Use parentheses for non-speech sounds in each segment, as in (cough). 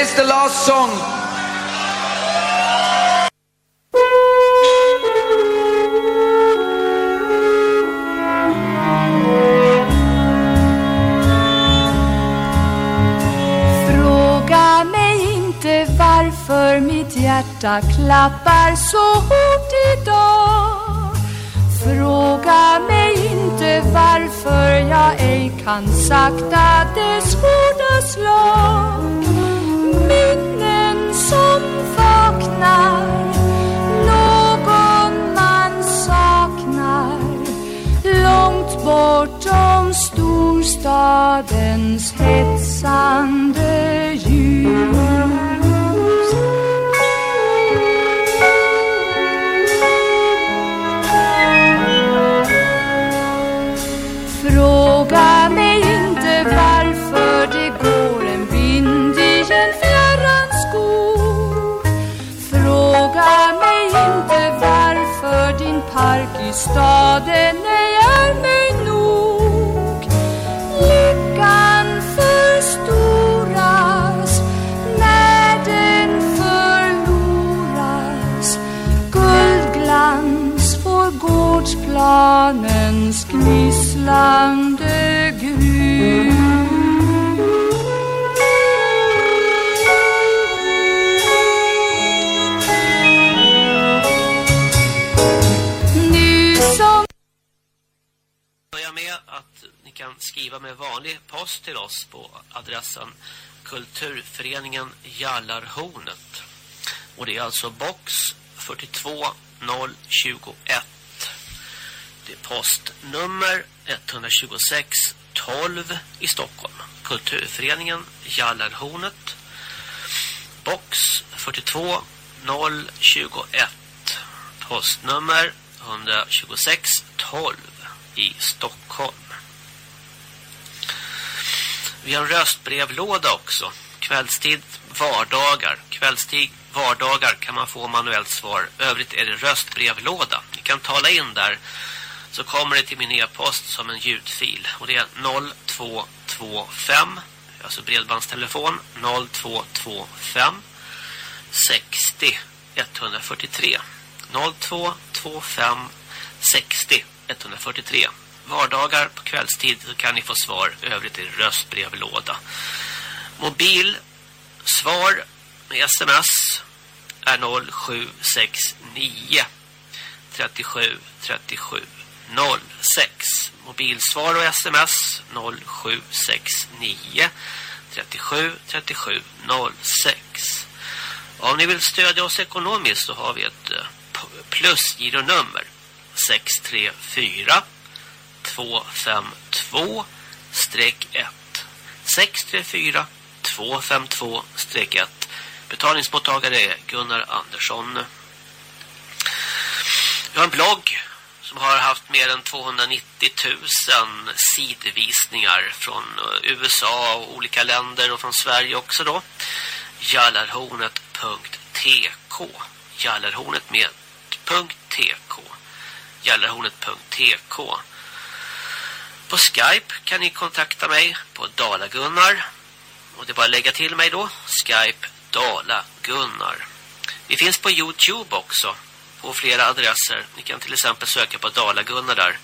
Is the last song. Fråga mig inte varför mitt hjärta klappar så hårt idag. Fråga mig inte varför jag ej kan sakta dess hårda slag. Minnen som vaknar, någon man saknar. Långt bortom storstadens hetsande ljud. Skriva med vanlig post till oss på adressen Kulturföreningen Jallarhornet. Och det är alltså box 42021. Det är postnummer 126 12 i Stockholm. Kulturföreningen Jallarhornet. Box 42 021. Postnummer 126 12 i Stockholm. Vi har en röstbrevlåda också. Kvällstid, vardagar. Kvällstid, vardagar kan man få manuellt svar. Övrigt är det röstbrevlåda. Ni kan tala in där så kommer det till min e-post som en ljudfil. Och det är 0225, alltså bredbandstelefon 0225 60 143. 0225 60 143. Vardagar på kvällstid så kan ni få svar. Övrigt är röstbrevlåda. Mobil svar med sms är 0769 37 37 06. Mobilsvar och sms 0769 37 37 06. Om ni vill stödja oss ekonomiskt så har vi ett eh, plusgironummer 634 252 1 634 252 1 Betalningsmottagare är Gunnar Andersson. Vi har en blogg som har haft mer än 290 000 sidvisningar från eh, USA och olika länder och från Sverige också då. Jallarhornet.tk Jallarhornet med .tk Jallarhornet.tk på Skype kan ni kontakta mig på Dalagunnar och det är bara att lägga till mig då Skype Dalagunnar. Vi finns på Youtube också på flera adresser. Ni kan till exempel söka på Dalagunnar där.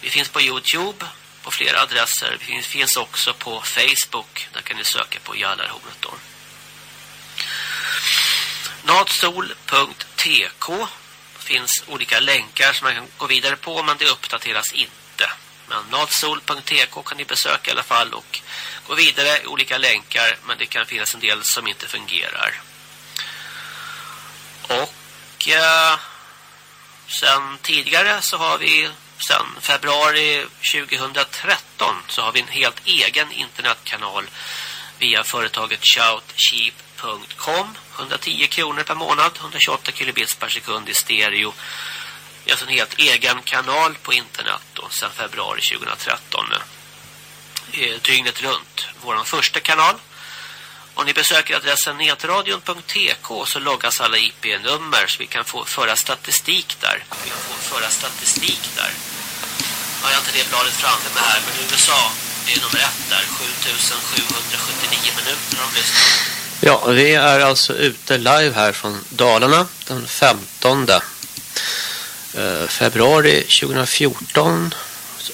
Vi finns på Youtube på flera adresser. Vi finns, finns också på Facebook. Där kan ni söka på Jallarhornet då. Natsol.tk finns olika länkar som man kan gå vidare på men det uppdateras inte. Men natsol.tk kan ni besöka i alla fall och gå vidare i olika länkar men det kan finnas en del som inte fungerar. Och eh, sen tidigare så har vi sen februari 2013 så har vi en helt egen internetkanal via företaget shoutcheap.com 110 kronor per månad 128 kilobits per sekund i stereo. Alltså en helt egen kanal på internet sedan februari 2013 eh, dygnet runt vår första kanal om ni besöker adressen netradion.tk så loggas alla IP-nummer så vi kan få föra statistik där. Vi kan få föra statistik där. Jag har inte det bladet framför mig här men USA Det är nummer ett där, 7779 minuter har de lyssnat. Ja, vi är alltså ute live här från Dalarna den 15 Eh, februari 2014.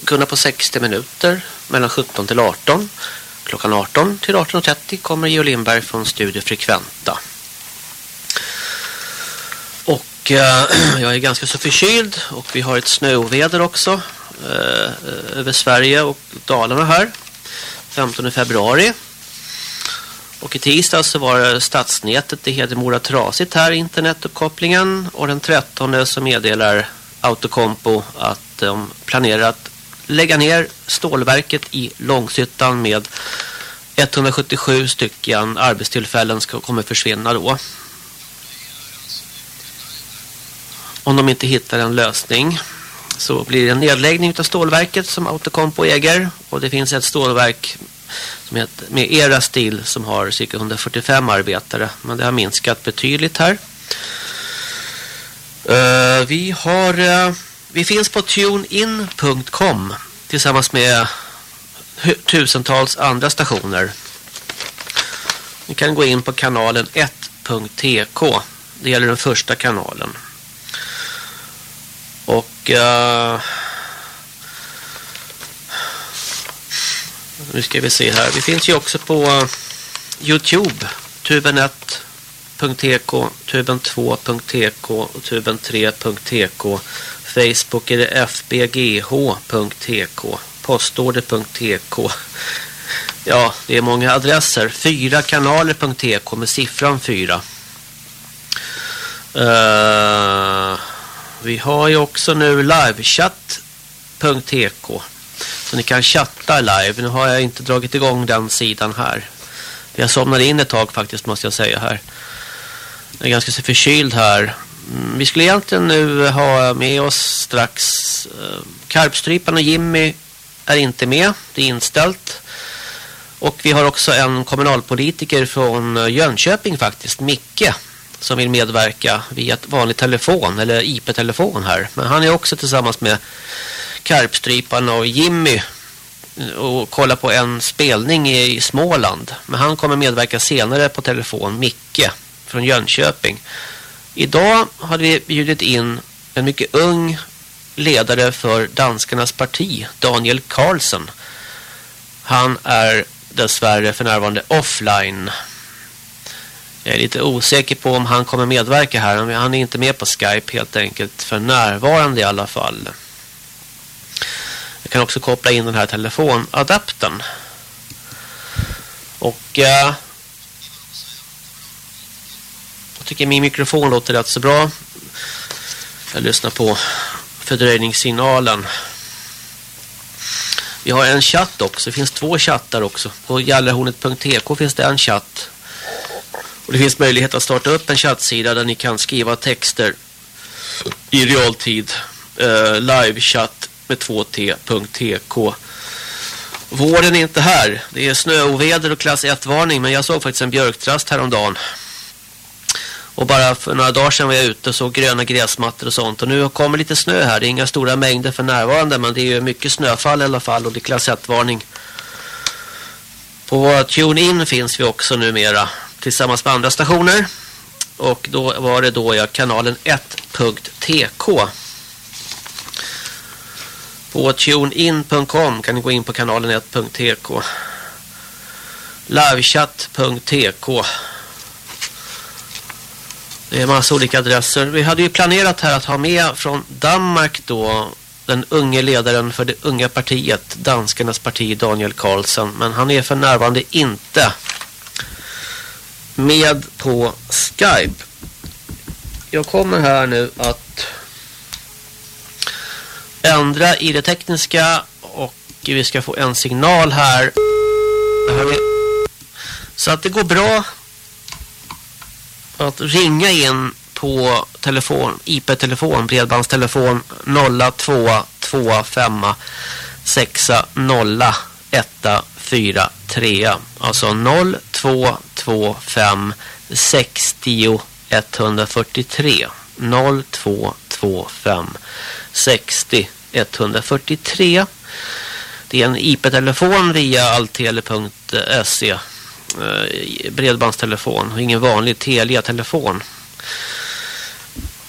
Kunna på 60 minuter mellan 17 till 18. Klockan 18 till 18.30 kommer Geo Lindberg från Studio Frekventa. Och eh, (clears throat) jag är ganska så förkyld och vi har ett snöväder också eh, eh, över Sverige och Dalarna här. 15 februari. Och i tisdag så var stadsnätet i Hedemora trasigt här, internetuppkopplingen. Och den 13 så meddelar Autocompo att de planerar att lägga ner stålverket i Långshyttan med 177 stycken arbetstillfällen ska kommer försvinna då. Om de inte hittar en lösning så blir det en nedläggning av stålverket som Autocompo äger. Och det finns ett stålverk med, med era stil som har cirka 145 arbetare. Men det har minskat betydligt här. Uh, vi har uh, vi finns på tunein.com tillsammans med tusentals andra stationer. Ni kan gå in på kanalen 1.tk. Det gäller den första kanalen. Och uh, nu ska vi se här. Vi finns ju också på eh, Youtube. Tuben1.tk, tuben2.tk och tuben3.tk. Facebook är det fbgh.tk. Postorder.tk. Ja, det är många adresser. Fyra kanaler.tk med siffran fyra. Uh, vi har ju också nu livechatt.tk så ni kan chatta live. Nu har jag inte dragit igång den sidan här. Jag somnade in ett tag faktiskt måste jag säga här. Jag är ganska så förkyld här. Mm, vi skulle egentligen nu ha med oss strax eh, Karpstrypan och Jimmy är inte med. Det är inställt. Och vi har också en kommunalpolitiker från eh, Jönköping faktiskt, Micke som vill medverka via ett vanligt telefon eller IP-telefon här. Men han är också tillsammans med Karpstrypan och Jimmy eh, och kolla på en spelning i Småland. Men han kommer medverka senare på telefon, Micke från Jönköping. Idag hade vi bjudit in en mycket ung ledare för danskarnas parti, Daniel Carlsen. Han är dessvärre för närvarande offline. Jag är lite osäker på om han kommer medverka här. Han är inte med på Skype helt enkelt för närvarande i alla fall. Jag kan också koppla in den här telefonadaptern. Och eh, jag tycker min mikrofon låter rätt så bra. Jag lyssnar på fördröjningssignalen. Vi har en chatt också. Det finns två chattar också. På gallerhornet.tk finns det en chatt. Och det finns möjlighet att starta upp en chattsida där ni kan skriva texter i realtid. Uh, livechatt med 2t.tk. Våren är inte här. Det är snöoväder och klass 1-varning. Men jag såg faktiskt en björktrast häromdagen. Och bara för några dagar sedan var jag ute och såg gröna gräsmattor och sånt. Och nu kommer lite snö här. Det är inga stora mängder för närvarande. Men det är ju mycket snöfall i alla fall. Och det är klass 1-varning. På TuneIn finns vi också numera. Tillsammans med andra stationer. Och då var det då jag kanalen 1.tk. På tunein.com kan ni gå in på kanalen 1.tk. livechat.tk det är massa olika adresser. Vi hade ju planerat här att ha med från Danmark då den unge ledaren för det unga partiet, danskarnas parti Daniel Karlsson. Men han är för närvarande inte med på Skype. Jag kommer här nu att ändra i det tekniska och vi ska få en signal här. Så att det går bra att ringa in på telefon, IP-telefon, bredbandstelefon 0225 60 143. Alltså 0225 60 143. 25 60 143. Det är en IP-telefon via alltele.se. Eh, bredbandstelefon och ingen vanlig Telia-telefon.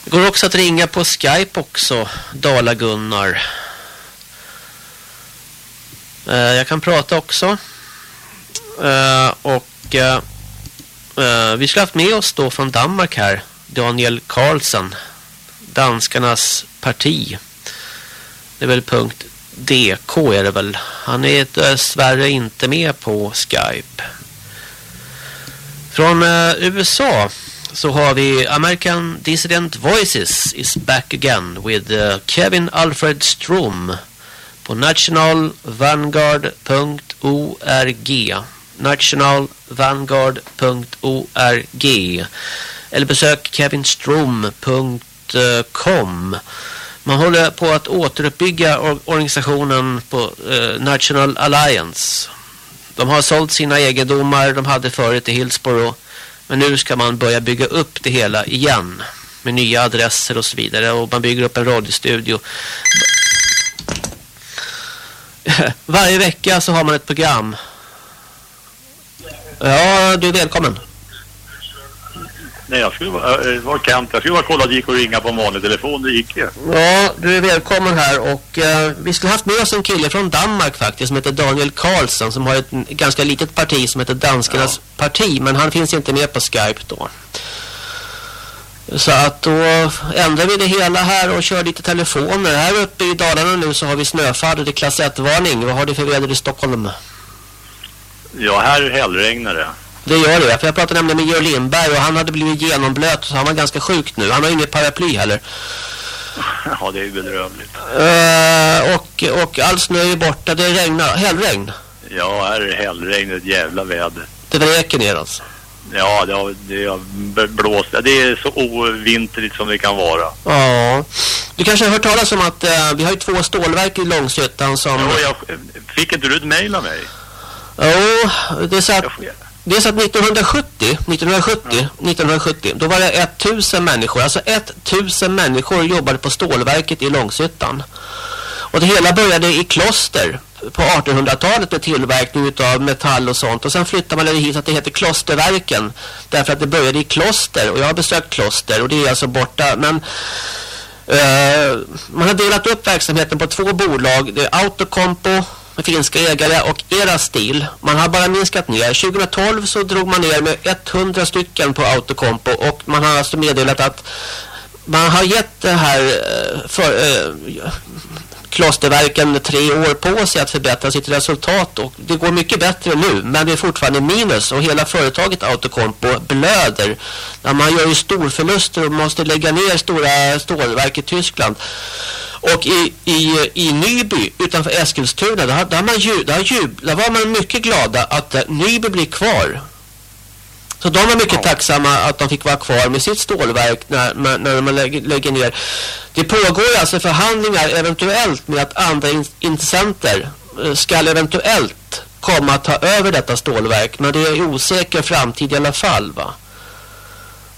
Det går också att ringa på Skype också. Dala-Gunnar. Eh, jag kan prata också. Eh, och vi skulle haft med oss då från Danmark här. Daniel Karlsson. Danskarnas parti. Det är väl punkt DK är det väl. Han är dessvärre inte med på Skype. Från eh, USA så har vi American Dissident Voices is back again with uh, Kevin Alfred Strom på nationalvanguard.org nationalvanguard.org eller besök kevinstrom.org kevinstrom.com man håller på att återuppbygga organisationen på eh, National Alliance de har sålt sina egendomar de hade förut i Hillsborough. Men nu ska man börja bygga upp det hela igen. Med nya adresser och så vidare. Och man bygger upp en radiostudio. (laughs) Varje vecka så har man ett program. Ja, du är välkommen. Nej, jag skulle vara, var Kent. Jag skulle bara kolla att det gick att ringa på en vanlig telefon. Det gick ju. Ja, du är välkommen här. Och uh, vi skulle haft med oss en kille från Danmark faktiskt som heter Daniel Karlsson som har ett ganska litet parti som heter Danskarnas ja. parti. Men han finns inte med på Skype då. Så att då ändrar vi det hela här och kör lite telefoner. Här uppe i Dalarna nu så har vi snöfall och det är klass 1-varning. Vad har du för väder i Stockholm? Ja, här hällregnar det. Det gör det, för jag pratade nämligen med Georg Lindberg och han hade blivit genomblöt så han var ganska sjuk nu. Han har inget paraply heller. (laughs) Ja, det är ju bedrövligt. Uh, och, och all snö är borta, det regnar, hällregn. Ja, här är hällregn, ett jävla väder. Det vräker ner alltså. Ja, det har, det har blåst. Det är så ovintrigt som det kan vara. Ja. Du kanske har hört talas om att uh, vi har ju två stålverk i Långshyttan som... Ja, jag fick inte du ett mejl av mig? Jo, oh, det är så att... Det är så att 1970, 1970, ja. 1970, då var det 1000 människor, alltså 1000 människor jobbade på stålverket i Långshyttan. Och det hela började i kloster på 1800-talet med tillverkning av metall och sånt. Och sen flyttade man hit att det heter klosterverken. Därför att det började i kloster. Och jag har besökt kloster och det är alltså borta. Men uh, man har delat upp verksamheten på två bolag. Det är Autocompo med finska ägare och era stil. Man har bara minskat ner. 2012 så drog man ner med 100 stycken på Autocompo och man har alltså meddelat att man har gett det här eh, för, eh, klosterverken tre år på sig att förbättra sitt resultat och det går mycket bättre nu men det är fortfarande minus och hela företaget Autocompo blöder. När man gör ju storförluster och måste lägga ner stora stålverk i Tyskland. Och i, i, i Nyby utanför Eskilstuna där, där, man ju, där, där var man mycket glada att Nyby blir kvar. Så de var mycket ja. tacksamma att de fick vara kvar med sitt stålverk när, när man lägger, lägger ner. Det pågår alltså förhandlingar eventuellt med att andra in, intressenter uh, ska eventuellt komma att ta över detta stålverk. Men det är osäker framtid i alla fall va.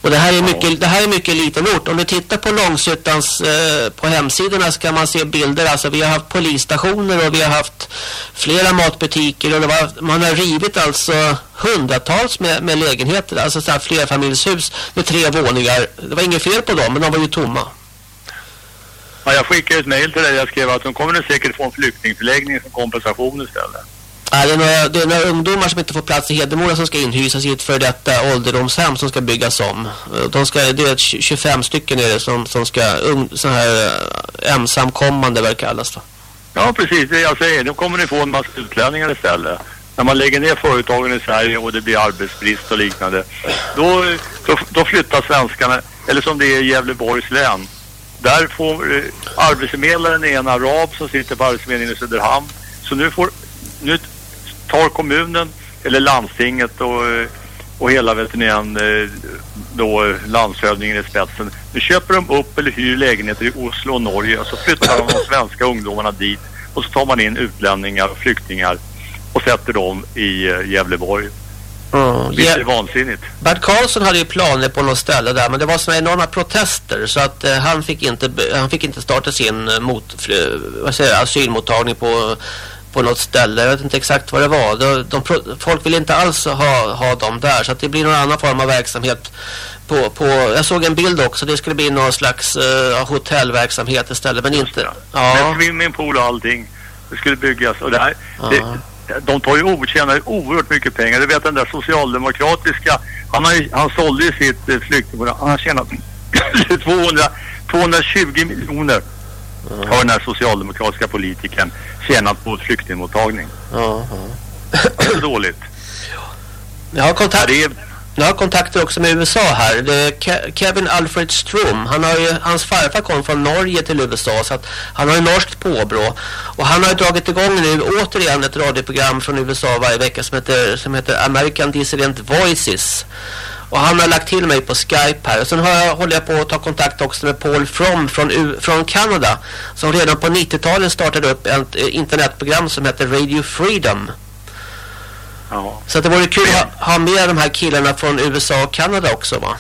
Och det här är mycket, det här är mycket liten ort. Om du tittar på Långsuttans eh, på hemsidorna så kan man se bilder. Alltså vi har haft polisstationer och vi har haft flera matbutiker. Och var, man har rivit alltså hundratals med, med lägenheter. Alltså så här flerfamiljshus med tre våningar. Det var inget fel på dem men de var ju tomma. Ja, jag skickade ett mejl till dig. Jag skrev att de kommer nu säkert få en flyktingförläggning som kompensation istället. Nej, det, är några, det är några ungdomar som inte får plats i Hedemora som ska inhysas i ett för detta ålderdomshem som ska byggas om. Eh, de ska, det är 25 stycken är det som, som ska, un, så här eh, ensamkommande vad det kallas då. Ja, precis. Det jag säger. Nu kommer ni få en massa utlänningar istället. När man lägger ner företagen i Sverige och det blir arbetsbrist och liknande. Då, då, då flyttar svenskarna, eller som det är i Gävleborgs län. Där får eh, arbetsförmedlaren en arab som sitter på arbetsförmedlingen i Söderhamn. Så nu får nu tar kommunen eller landstinget och, och hela veterinären eh, då landshövdingen i spetsen. Nu köper de upp eller hyr lägenheter i Oslo och Norge och så flyttar de de svenska ungdomarna dit och så tar man in utlänningar och flyktingar och sätter dem i eh, Gävleborg. Mm, det är vansinnigt. Bert Karlsson hade ju planer på något ställe där men det var såna enorma protester så att eh, han fick inte han fick inte starta sin mot vad säger asylmottagning på på något ställe. Jag vet inte exakt vad det var. De, de, folk vill inte alls ha, ha dem där så att det blir någon annan form av verksamhet. På, på, jag såg en bild också. Det skulle bli någon slags uh, hotellverksamhet istället. Men inte... Ja. Med swimmingpool och allting. Det skulle byggas. Och det här, ja. det, de tar ju otjänade oerhört mycket pengar. Du vet den där socialdemokratiska. Han, har, han sålde ju sitt eh, flyktingbolag. Han har tjänat (coughs) 200, 220 miljoner. Mm. Har den här socialdemokratiska politikern tjänat på flyktingmottagning. Det är dåligt. Jag har kontakt... Ja, jag har kontakter också med USA här. Är Kevin Alfred Strom. Han har ju, hans farfar kom från Norge till USA så att han har ju norskt påbrå. Och han har ju dragit igång nu återigen ett radioprogram från USA varje vecka som heter, som heter American Dissident Voices. Och han har lagt till mig på Skype här. Och sen har jag, håller jag på att ta kontakt också med Paul From från, från Kanada. Som redan på 90-talet startade upp ett eh, internetprogram som heter Radio Freedom. Ja. Så det vore kul att ha med de här killarna från USA och Kanada också va?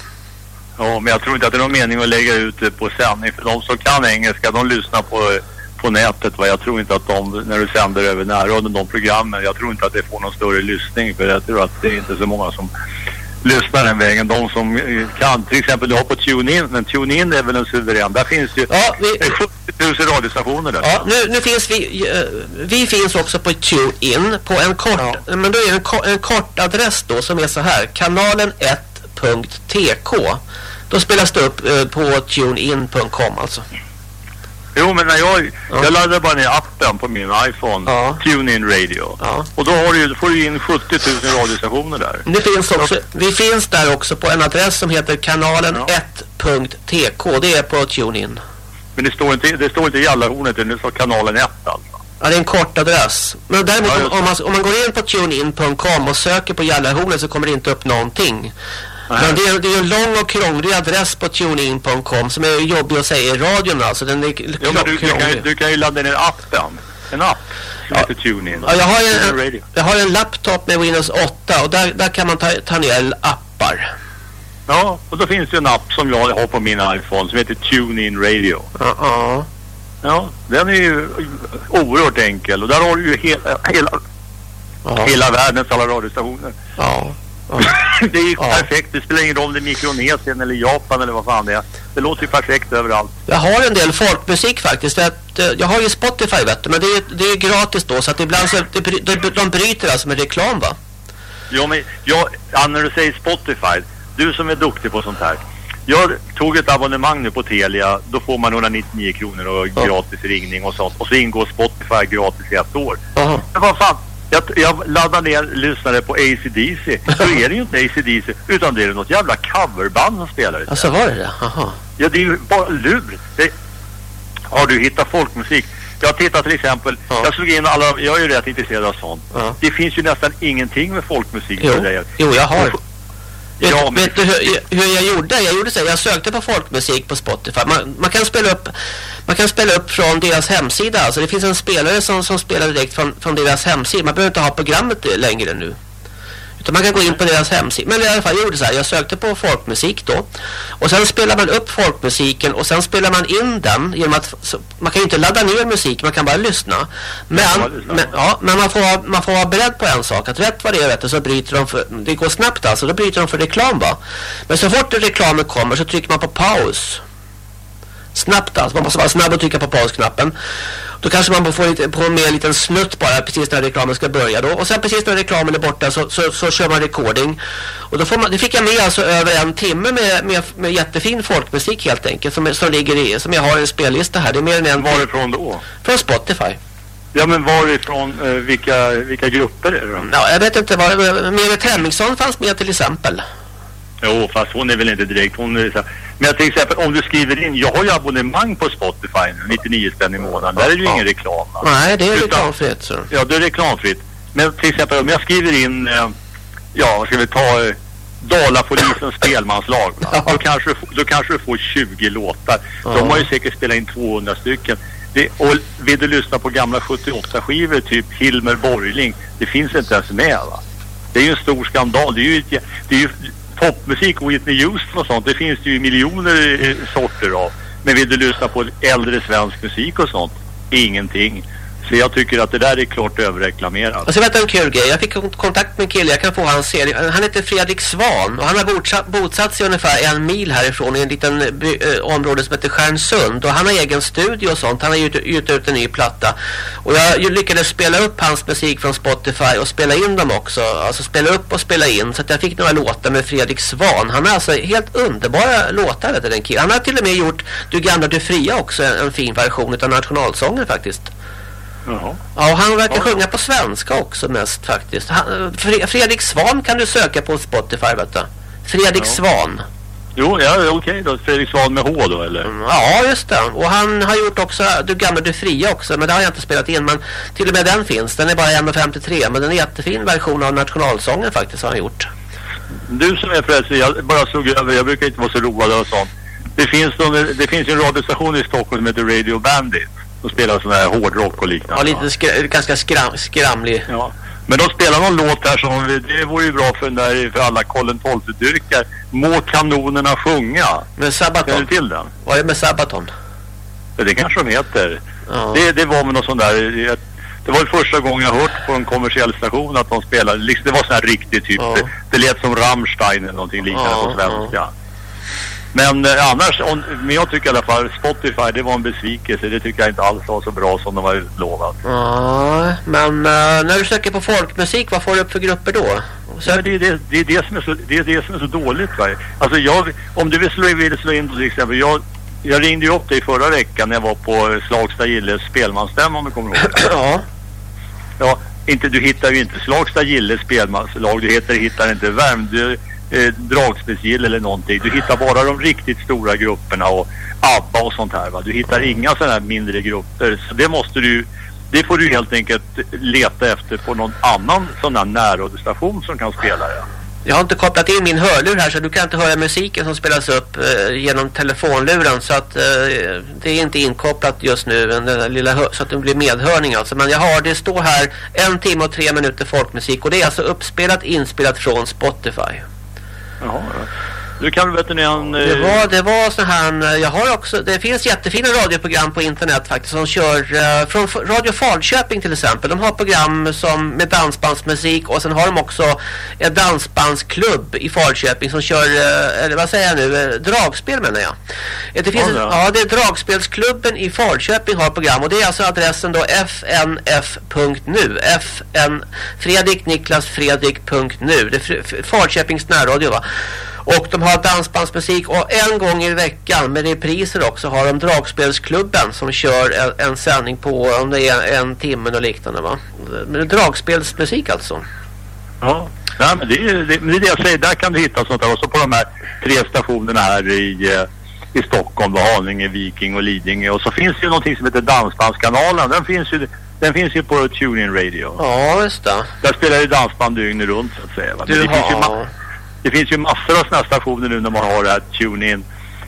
Ja, men jag tror inte att det är någon mening att lägga ut det på sändning. För de som kan engelska, de lyssnar på, på nätet. Va? Jag tror inte att de, när du sänder över närradion, de programmen, jag tror inte att det får någon större lyssning. För jag tror att det är inte så många som lyssnar den vägen. De som kan, till exempel du har på TuneIn, men TuneIn är väl en suverän. Där finns ju ja, vi, 70 000 radiostationer där. Ja, nu, nu finns vi, uh, vi finns också på TuneIn på en kort, ja. men då är en, en kort adress då som är så här, kanalen 1.tk. Då spelas det upp uh, på tunein.com alltså. Jo, men när jag, ja. jag laddar bara ner appen på min iPhone, ja. TuneIn Radio. Ja. Och då, har du, får du in 70 000 radiostationer där. Det finns också, vi finns där också på en adress som heter kanalen1.tk. Det är på TuneIn. Men det står inte, det står inte i alla hornet, det står kanalen 1 alltså. Ja, det är en kort adress. Men däremot ja, om, man, om man går in på tunein.com och söker på Jallarhornet så kommer det inte upp någonting. Men det är, det är en lång och krånglig adress på tunein.com som är jobbig att säga i radion alltså. Den är ja, men du, du, kan, du kan ju ladda ner appen. En app som ja. heter TuneIn. Ja, jag, har en, jag har en laptop med Windows 8 och där, där kan man ta, ta ner appar. Ja, och då finns det en app som jag har på min iPhone som heter TuneIn Radio. Ja, uh ja. den är ju oerhört enkel och där har du ju hela, hela, uh hela världens alla radiostationer. Ja. (laughs) det är ju ja. perfekt. Det spelar ingen roll om det är Mikronesien eller Japan eller vad fan det är. Det låter ju perfekt överallt. Jag har en del folkmusik faktiskt. Jag har ju Spotify vet du, men det är, det är gratis då. Så att ibland så, de, de, de bryter alltså med reklam va? Ja, men jag, när du säger Spotify, du som är duktig på sånt här. Jag tog ett abonnemang nu på Telia. Då får man 199 kronor och ja. gratis ringning och sånt. Och så ingår Spotify gratis i ett år. Aha. Men vad fan, jag, jag laddade ner, lyssnade på ACDC. Då är det ju inte ACDC utan det är något jävla coverband som spelar det. Alltså var det det? Aha. Ja, det är ju bara lur. Det, har du hittat folkmusik? Jag tittar till exempel, ja. jag slog in alla, jag är ju rätt intresserad av sånt. Ja. Det finns ju nästan ingenting med folkmusik jo. Jo, jag har. Ja, vet, vet du hur, hur, jag gjorde? Jag gjorde så jag sökte på folkmusik på Spotify. Man, man, kan spela upp man kan spela upp från deras hemsida. Alltså det finns en spelare som, som spelar direkt från, från deras hemsida. Man behöver inte ha programmet längre nu. Utan man kan gå in på deras hemsida. Men i alla fall jag gjorde så här. Jag sökte på folkmusik då. Och sen spelar man upp folkmusiken. Och sen spelar man in den. Genom att, så, man kan ju inte ladda ner musik. Man kan bara lyssna. Men, men, ja, men man, får, man får vara beredd på en sak. Att rätt vad det är du, så bryter de för... Det går snabbt alltså. Då bryter de för reklam va. Men så fort reklamen kommer så trycker man på paus. Snabbt alltså. Man måste vara snabb och trycka på pausknappen. Då kanske man får lite, på med en liten snutt bara precis när reklamen ska börja då. Och sen precis när reklamen är borta så, så, så kör man recording. Och då får man, det fick jag med alltså över en timme med, med, med jättefin folkmusik helt enkelt. Som, som ligger i, som jag har en spellista här. Det är mer än en. Varifrån då? Från Spotify. Ja men varifrån, eh, vilka, vilka grupper är det då? Ja, jag vet inte. Var, Merit Hemmingsson fanns med till exempel. Jo, fast hon är väl inte direkt. Hon är så men till exempel om du skriver in, jag har ju abonnemang på Spotify nu, 99 spänn i månaden. Där är det ju ingen reklam. Va? Nej, det är reklamfritt. Så. Ja, det är reklamfritt. Men till exempel om jag skriver in, eh, ja, vad ska vi ta, eh, Dalapolisens spelmanslag. (laughs) Ja. Då, kanske, då kanske du får 20 låtar. Ja. De har ju säkert spelat in 200 stycken. Det, och vill du lyssna på gamla 78-skivor, typ Hilmer Borgling, det finns inte ens med va. Det är ju en stor skandal. Det är ju, det är ju popmusik, Whitney Houston och sånt, det finns det ju miljoner eh, sorter av. Men vill du lyssna på äldre svensk musik och sånt? Ingenting. För jag tycker att det där är klart överreklamerat. Och så vet jag en kul grej. Jag fick kontakt med en kille. Jag kan få hans serie. Han heter Fredrik Svan. Och han har bosatt, bosatt sig ungefär en mil härifrån i en liten by, äh, område som heter Stjärnsund. Och han har egen studio och sånt. Han har gjort, gjort ut en ny platta. Och jag lyckades spela upp hans musik från Spotify och spela in dem också. Alltså spela upp och spela in. Så att jag fick några låtar med Fredrik Svan. Han har alltså helt underbara låtar vet du, den killen. Han har till och med gjort Du gamla du fria också. En, en fin version av nationalsången faktiskt. Ja, och han verkar Ja. sjunga på svenska också mest faktiskt. Han, Fre- Fredrik Svan kan du söka på Spotify vet du. Fredrik Ja. Svan. Jo, ja, okej då. Fredrik Svan med H då, eller? Mm, Ja, just det. Och han har gjort också Du gamla du fria också. Men det har jag inte spelat in. Men till och med den finns. Den är bara 1.53. Men den är en jättefin version av nationalsången faktiskt har han gjort. Du som är förresten, jag bara såg över, jag brukar inte vara så road och sånt. Det finns, någon, det finns en radiostation i Stockholm som heter Radio Bandit. De spelar sån här hårdrock och liknande. Ja, lite skra, ganska skram, skramlig. Ja. Men de spelar någon låt där som, det vore ju bra för, där, för alla Colin dyrkar Må kanonerna sjunga. Med Känner Sabaton. du till den? Vad är det med Sabaton? Ja, Det kanske de heter. Ja. Det, det var med någon sån där... Det, var första gången jag hört på en kommersiell station att de spelade. liksom- Det var sån här riktigt typ. Ja. Det, det lät som Rammstein eller någonting liknande på svenska. Men eh, annars, om, men jag tycker i alla fall Spotify det var en besvikelse. Det tycker jag inte alls var så bra som de var utlovat. Ja, men eh, när du söker på folkmusik, vad får du upp för grupper då? Så det, är det, det, är det, som är så, det är det som är så dåligt. Va? Alltså jag, om du vill slå, vill slå in till exempel. Jag, jag ringde ju upp dig förra veckan när jag var på Slagsta Gilles spelmansstämma om du kommer ihåg. (clears throat) Ja. Ja, inte, du hittar ju inte Slagsta Gilles spelmanslag. Du hittar, hittar inte Värmdö eh, dragspelsgill eller någonting. Du hittar bara de riktigt stora grupperna och ABBA och sånt här. Va? Du hittar inga sådana här mindre grupper. Så det måste du... Det får du helt enkelt leta efter på någon annan sån här närradiostation som kan spela det. Jag har inte kopplat in min hörlur här så du kan inte höra musiken som spelas upp eh, genom telefonluren så att eh, det är inte inkopplat just nu den där lilla så att det blir medhörning alltså. Men jag har, det står här en timme och tre minuter folkmusik och det är alltså uppspelat, inspelat från Spotify. Jaha. Du kan vet ni en... Det eh, var, det var så här, jag har också, det finns jättefina radioprogram på internet faktiskt som kör eh, från Radio Falköping till exempel. De har program som med dansbandsmusik och sen har de också en dansbandsklubb i Falköping som kör, eh, eller vad säger jag nu, eh, dragspel menar jag. Eh, Det finns, Ja, ja. ja det är dragspelsklubben i Falköping har program och det är alltså adressen då fnf.nu. FN, Fredrik Niklas Fredrik.nu. Det är Falköpings närradio va. Och de har dansbandsmusik och en gång i veckan med repriser också har de Dragspelsklubben som kör en, en sändning på om det är en timme och liknande va. Men dragspelsmusik alltså. Ja, ja men det, är, det, det är det jag säger. Där kan du hitta sånt där. Och så på de här tre stationerna här i, eh, i Stockholm. Då, Haninge, Viking och Lidingö. Och så finns det ju någonting som heter Dansbandskanalen. Den finns ju, den finns ju på TuneIn Radio. Ja, just det. Där spelar ju dansband dygnet runt så att säga. Va? Men Du det, finns ju. Det finns ju massor av här stationer nu när man har det här TuneIn.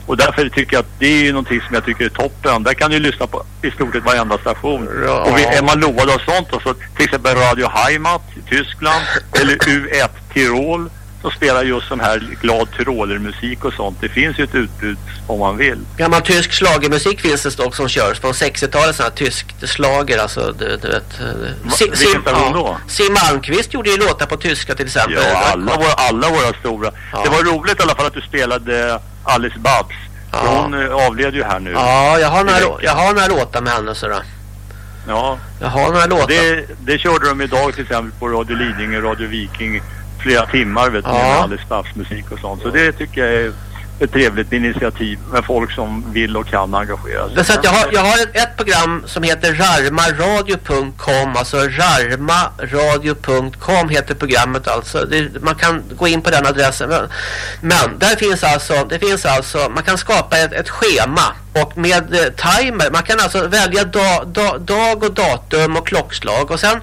Och därför tycker jag att det är ju någonting som jag tycker är toppen. Där kan du lyssna på i stort sett varenda station. Ja. Och är man lovad av sånt och så till exempel Radio Heimat i Tyskland (laughs) eller U1 Tirol som spelar just sån här glad tyrolermusik och sånt. Det finns ju ett utbud om man vill. Gammal tysk schlagermusik finns det också som körs från 60-talet sån här tysk slager alltså du, du vet. eh, Sim- station då? Sim Malmqvist gjorde ju låtar på tyska till exempel. Ja, alla våra, alla våra stora. Ja. Det var roligt i alla fall att du spelade Alice Babs. Ja. Hon eh, avled ju här nu. Ja, jag har några, jag har några låtar med henne sådär. Ja. Jag har några låtar. Det, det körde de idag till exempel på Radio Lidingö, Radio Viking flera timmar vet du, Ja. med Alice Babs musik och sånt. Så det tycker jag är ett trevligt initiativ med folk som vill och kan engagera sig. Så jag har, jag har ett, ett program som heter rarmaradio.com Alltså rarmaradio.com heter programmet alltså det, Man kan gå in på den adressen Men, men där finns alltså Det finns alltså Man kan skapa ett, ett schema Och med eh, timer Man kan alltså välja da, da, dag och datum och klockslag Och sen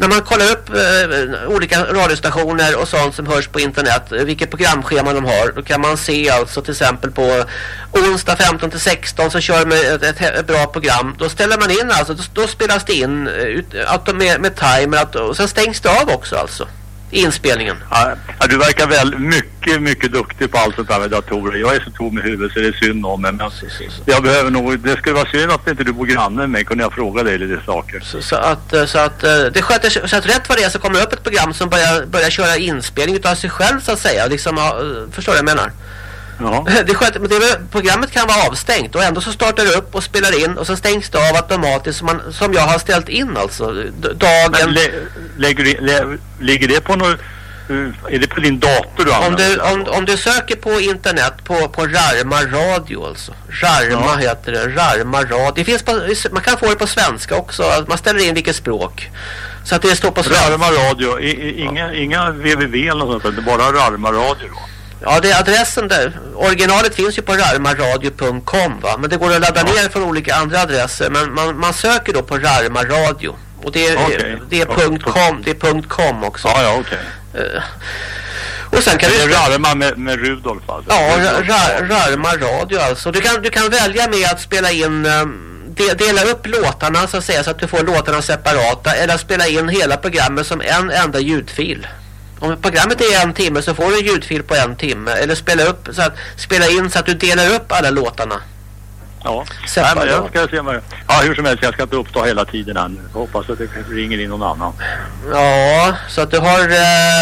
när man kollar upp eh, olika radiostationer och sånt som hörs på internet, eh, vilket programschema de har, då kan man se alltså till exempel på onsdag 15 till 16 så kör de ett, ett, ett bra program. Då ställer man in alltså, då, då spelas det in eh, ut, att de med, med timer att, och sen stängs det av också alltså inspelningen. Ja, du verkar väl mycket, mycket duktig på allt sånt där med datorer. Jag är så tom i huvudet så det är synd om mig. Men jag behöver nog, det skulle vara synd att inte du bor granne med mig. Kunde jag fråga dig lite saker? Så, så att, eh, så att eh, det sköter så att rätt vad det är så kommer det upp ett program som börjar, börjar köra inspelning utav sig själv så att säga. Liksom, förstår du vad jag menar? Ja. (laughs) Det men det, programmet kan vara avstängt och ändå så startar det upp och spelar in och så stängs det av automatiskt som, man, som jag har ställt in alltså. Dagen... Men lä, lägger, lä, ligger det på något är det på din dator du om du, om, om du söker på internet på, på Rarma radio alltså. Rarma ja. heter det. Rarma radio. Det finns på, man kan få det på svenska också. Man ställer in vilket språk. Så att det står på svenska. Rarma radio. I, inga, ja. inga www eller något sånt. Det är bara Rarma radio då. Ja, det är adressen där. Originalet finns ju på rarmaradio.com va. Men det går att ladda ja. ner från olika andra adresser. Men man, man söker då på Rarma radio. Och det är, okay. det är punkt .com, det är punkt .com också. Ja, ja, okej. Okay. Uh, och sen kan det är du... Rarma med, med Rudolf alltså? Ja, ra, Rarma radio alltså. Du kan, du kan välja med att spela in... Um, dela upp låtarna så att säga så att du får låtarna separata eller spela in hela programmet som en enda ljudfil. Om programmet är en timme så får du en ljudfil på en timme eller spela upp så att spela in så att du delar upp alla låtarna. Ja, Nej, men jag ska se vad Ja, hur som helst, jag ska inte uppta hela tiden än. Jag hoppas att det ringer in någon annan. Ja, så att du har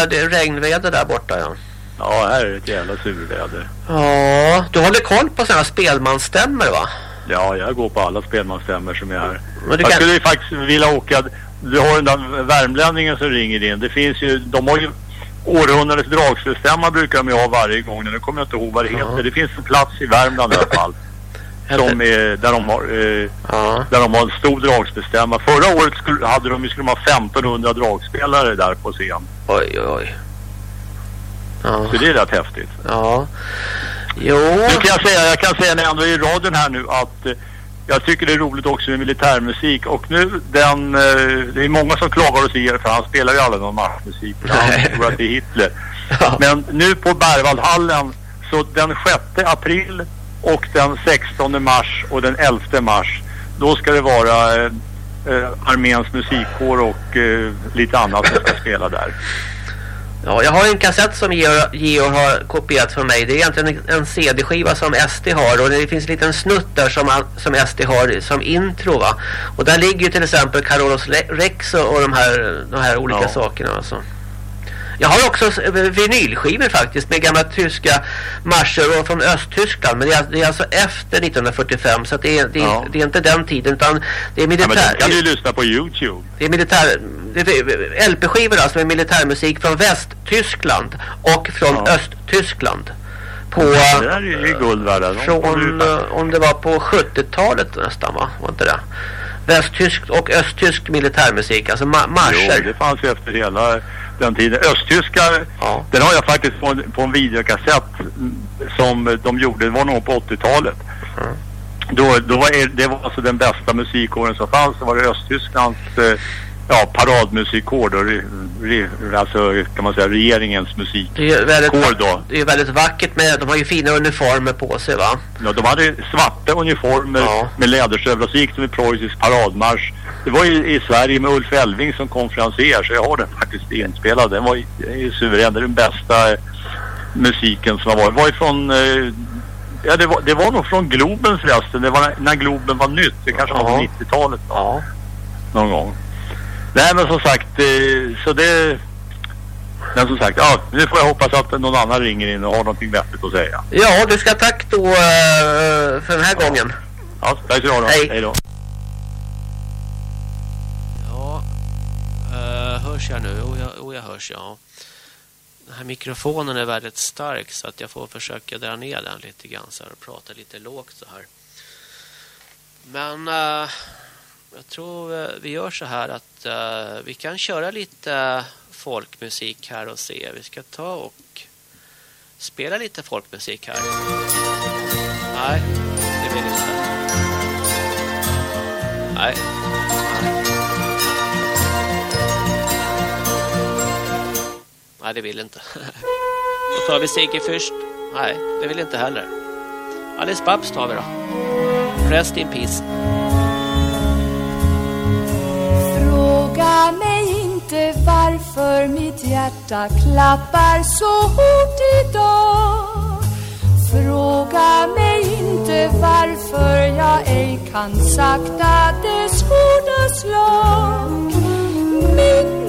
det regnväder där borta, ja. Ja, här är ett jävla surväder. Ja, du håller koll på sådana spelmansstämmer va? Ja, jag går på alla spelmansstämmer som är här. Jag kan... skulle ju faktiskt vilja åka... Du har den där värmlänningen som ringer in. Det finns ju... De har ju århundradets dragspelstämma brukar de ju ha varje gång. Nu kommer jag inte ihåg vad det heter. Det finns en plats i Värmland i alla fall. som är, där, de har, eh, ja. där de har en stor dragspelstämma. Förra året skulle, hade de, skulle de ha 1500 dragspelare där på scen. Oj, oj. Ja. Så det är rätt häftigt. Ja. Jo. Nu kan jag säga, jag kan säga när jag ändå är i radion här nu att eh, jag tycker det är roligt också med militärmusik. Och nu den, eh, det är många som klagar hos er för han spelar ju aldrig någon marschmusik. Han tror att det är Hitler. (laughs) Ja. Men nu på Berwaldhallen så den 6 april och den 16 mars och den 11 mars då ska det vara eh, eh, arméns musikkår och eh, lite annat som ska spela där. (laughs) Ja, jag har en kassett som Georg har kopierat för mig. Det är egentligen en, CD-skiva som SD har och det finns en liten snutt där som, som SD har som intro va. Och där ligger ju till exempel Carolus Rex och de här, de här olika ja. sakerna alltså. Jag har också vinylskivor faktiskt med gamla tyska marscher från Östtyskland. Men det är, det är alltså efter 1945 så det är, det, är, ja. det är inte den tiden utan det är militär. Ja, men kan du lyssna på Youtube. Det är militär, LP-skivor alltså med militärmusik från Västtyskland och från ja. Östtyskland. På, det är ju guld värda. Från, om det var på 70-talet nästan va? Var inte det? Västtysk och östtysk militärmusik, alltså ma marscher. Jo, det fanns ju efter hela den tiden. Östtyska, ja. den har jag faktiskt på, på en videokassett som de gjorde, det var nog på 80-talet. Mm. Då, då var det var alltså den bästa musikåren som fanns. Det var det Östtysklands eh, ja, paradmusikkår då, alltså kan man säga regeringens musikkår då. Det är väldigt vackert med, de har ju fina uniformer på sig va? Ja, de hade svarta uniformer ja. med läderstövlar, så gick de i preussisk paradmarsch. Det var ju i Sverige med Ulf Elving som konferenser så jag har den faktiskt inspelad. Den var ju suverän, det är den bästa musiken som har varit. Det var ju från eh, Ja, det var, det var nog från Globen förresten. Det var när Globen var nytt. Det kanske var på 90-talet. Ja. Någon gång. Nej men som sagt, eh, så det... Men som sagt, ja, nu får jag hoppas att någon annan ringer in och har någonting vettigt att säga. Ja, du ska tack då uh, för den här ja. gången. Ja, tack så du Hej. Hej då. Jag hörs jag nu? Och jag, och jag hörs, ja. Den här mikrofonen är väldigt stark så att jag får försöka dra ner den lite grann så här och prata lite lågt så här. Men... Uh, jag tror eh, vi gör så här att uh, vi kan köra lite folkmusik här och se. Vi ska ta och spela lite folkmusik här. Nej, det blir inte. Nej. Nej, det vill inte. (laughs) Då tar vi Sigge först. Nej, det vill inte heller. Alice Babs tar vi då. Rest in peace. Fråga mig inte varför mitt hjärta klappar så hårt idag. Fråga mig inte varför jag ej kan sakta dess hårda slag. Min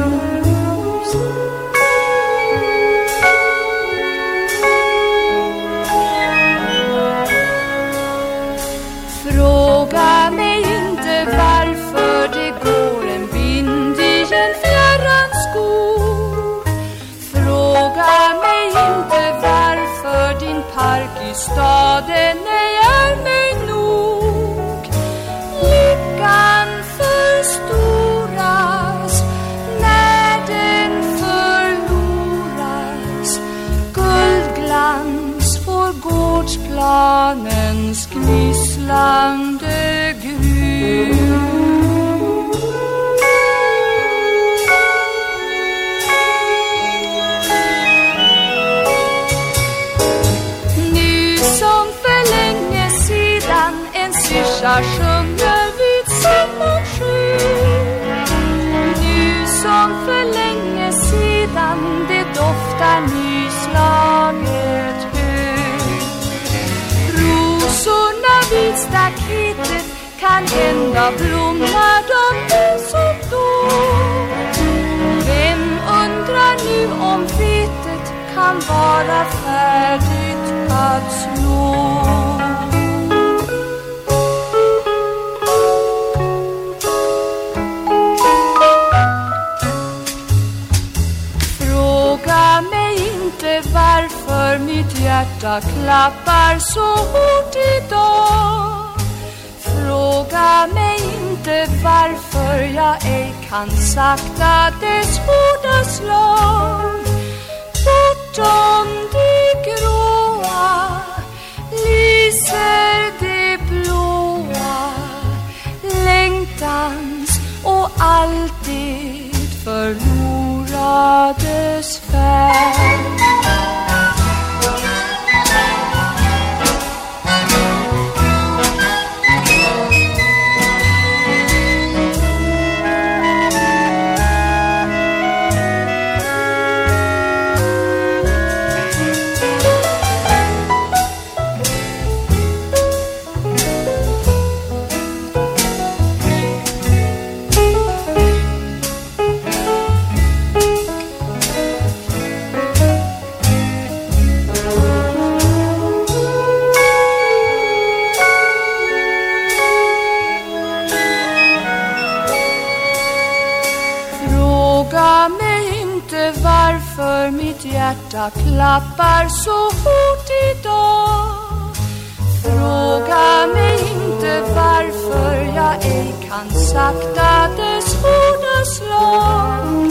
mitt hjärta klappar så hårt idag. Fråga mig inte varför jag ej kan sakta dess hårda slag.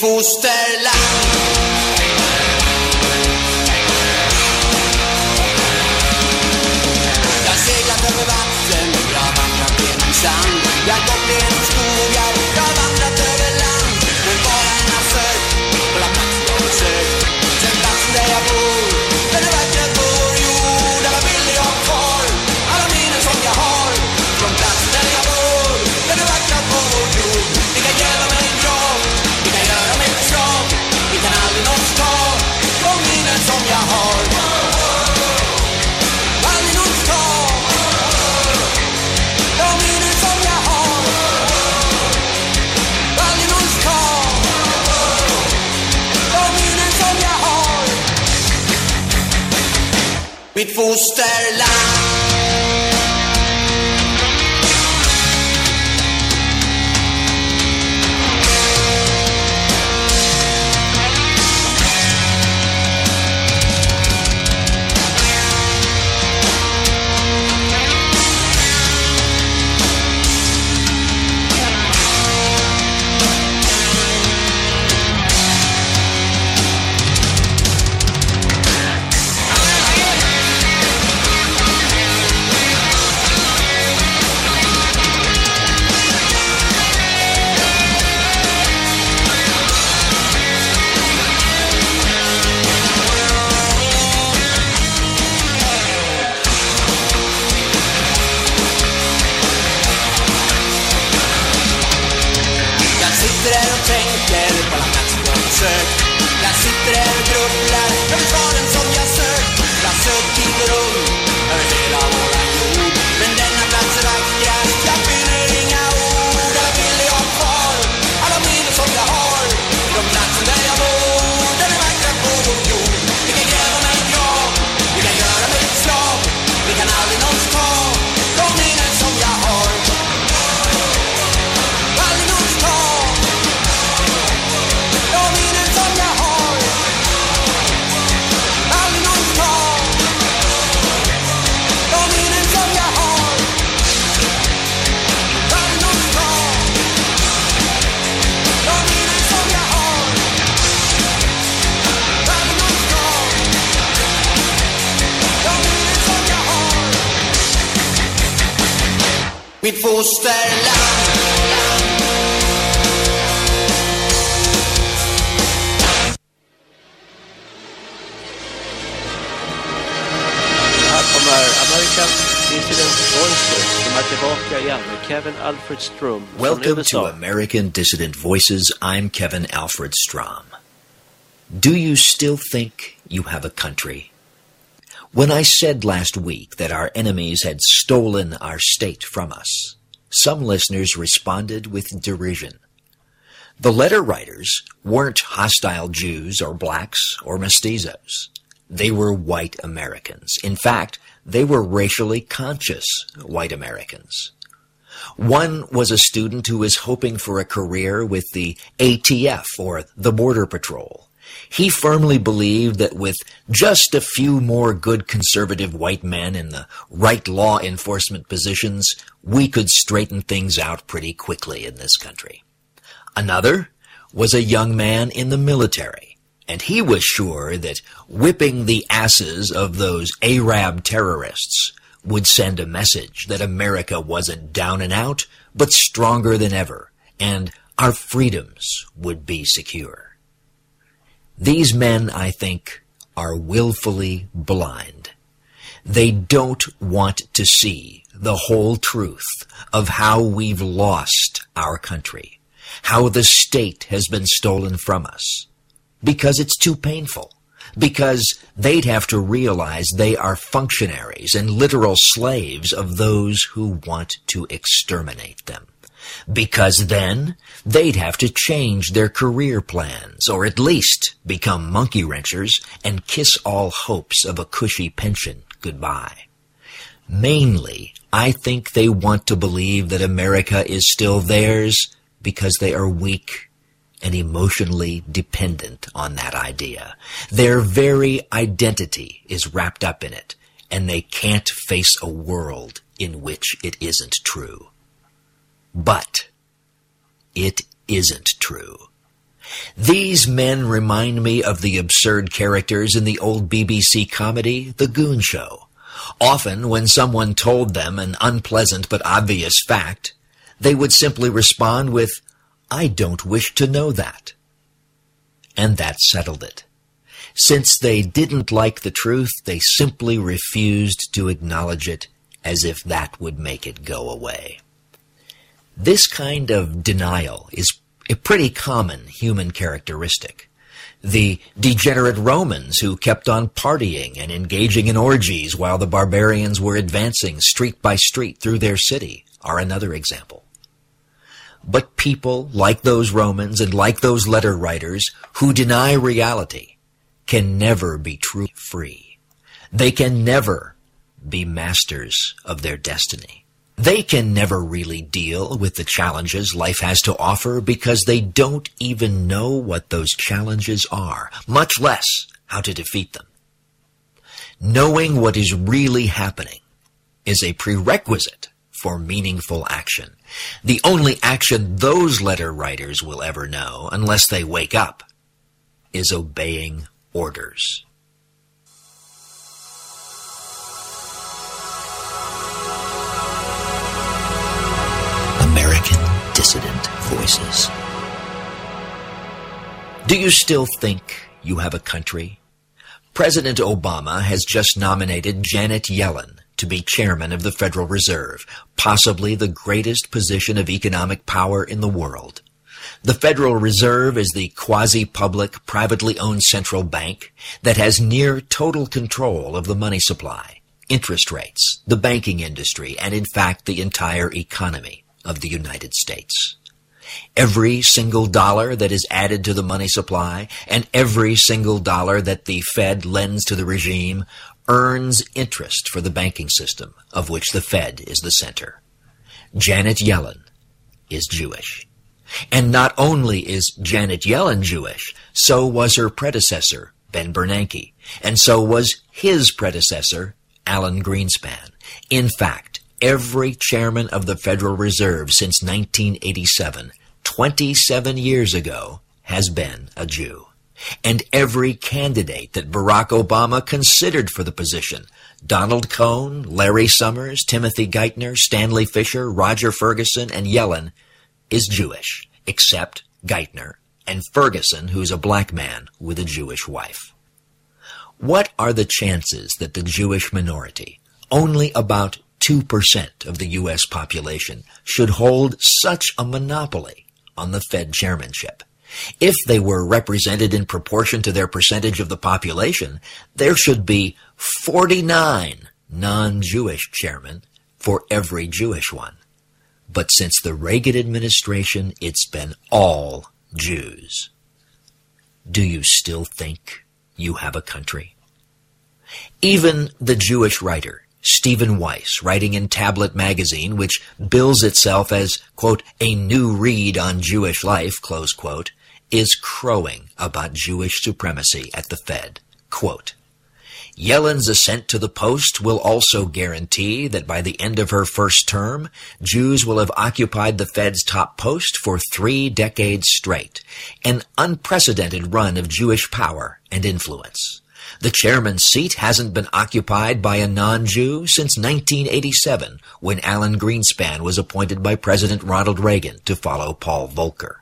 Fosterland. Mitt fosterland. Alfred Strom Welcome to American Dissident Voices. I'm Kevin Alfred Strom. Do you still think you have a country? When I said last week that our enemies had stolen our state from us, some listeners responded with derision. The letter writers weren't hostile Jews or blacks or mestizos. They were white Americans. In fact, they were racially conscious white Americans. One was a student who was hoping for a career with the ATF or the Border Patrol. He firmly believed that with just a few more good conservative white men in the right law enforcement positions, we could straighten things out pretty quickly in this country. Another was a young man in the military, and he was sure that whipping the asses of those Arab terrorists would send a message that America wasn't down and out, but stronger than ever, and our freedoms would be secure. These men, I think, are willfully blind. They don't want to see the whole truth of how we've lost our country, how the state has been stolen from us, because it's too painful, because they'd have to realize they are functionaries and literal slaves of those who want to exterminate them. Because then they'd have to change their career plans, or at least become monkey wrenchers and kiss all hopes of a cushy pension goodbye. Mainly, I think they want to believe that America is still theirs because they are weak and emotionally dependent on that idea. Their very identity is wrapped up in it, and they can't face a world in which it isn't true. But it isn't true. These men remind me of the absurd characters in the old BBC comedy, The Goon Show. Often, when someone told them an unpleasant but obvious fact, they would simply respond with, I don't wish to know that. And that settled it. Since they didn't like the truth, they simply refused to acknowledge it as if that would make it go away. This kind of denial is a pretty common human characteristic. The degenerate Romans who kept on partying and engaging in orgies while the barbarians were advancing street by street through their city are another example. But people like those Romans and like those letter writers who deny reality can never be truly free. They can never be masters of their destiny. They can never really deal with the challenges life has to offer because they don't even know what those challenges are, much less how to defeat them. Knowing what is really happening is a prerequisite for meaningful action. The only action those letter writers will ever know, unless they wake up, is obeying orders. American Dissident Voices. Do you still think you have a country? President Obama has just nominated Janet Yellen to be chairman of the Federal Reserve, possibly the greatest position of economic power in the world. The Federal Reserve is the quasi-public, privately owned central bank that has near total control of the money supply, interest rates, the banking industry, and in fact the entire economy of the United States. Every single dollar that is added to the money supply and every single dollar that the Fed lends to the regime earns interest for the banking system of which the Fed is the center. Janet Yellen is Jewish. And not only is Janet Yellen Jewish, so was her predecessor, Ben Bernanke, and so was his predecessor, Alan Greenspan. In fact, every chairman of the Federal Reserve since 1987, 27 years ago, has been a Jew. And every candidate that Barack Obama considered for the position, Donald Cohn, Larry Summers, Timothy Geithner, Stanley Fischer, Roger Ferguson, and Yellen, is Jewish, except Geithner and Ferguson, who's a black man with a Jewish wife. What are the chances that the Jewish minority, only about 2% of the U.S. population should hold such a monopoly on the Fed chairmanship. If they were represented in proportion to their percentage of the population, there should be 49 non-Jewish chairmen for every Jewish one. But since the Reagan administration, it's been all Jews. Do you still think you have a country? Even the Jewish writer Stephen Weiss, writing in Tablet magazine, which bills itself as, quote, a new read on Jewish life, close quote, is crowing about Jewish supremacy at the Fed. Quote, Yellen's ascent to the post will also guarantee that by the end of her first term, Jews will have occupied the Fed's top post for three decades straight, an unprecedented run of Jewish power and influence. The chairman's seat hasn't been occupied by a non-Jew since 1987, when Alan Greenspan was appointed by President Ronald Reagan to follow Paul Volcker.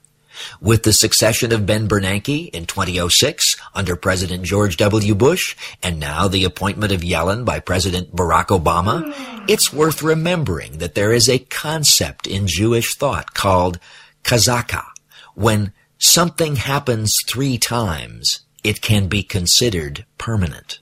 With the succession of Ben Bernanke in 2006 under President George W. Bush, and now the appointment of Yellen by President Barack Obama, it's worth remembering that there is a concept in Jewish thought called chazaka. When something happens three times, it can be considered permanent.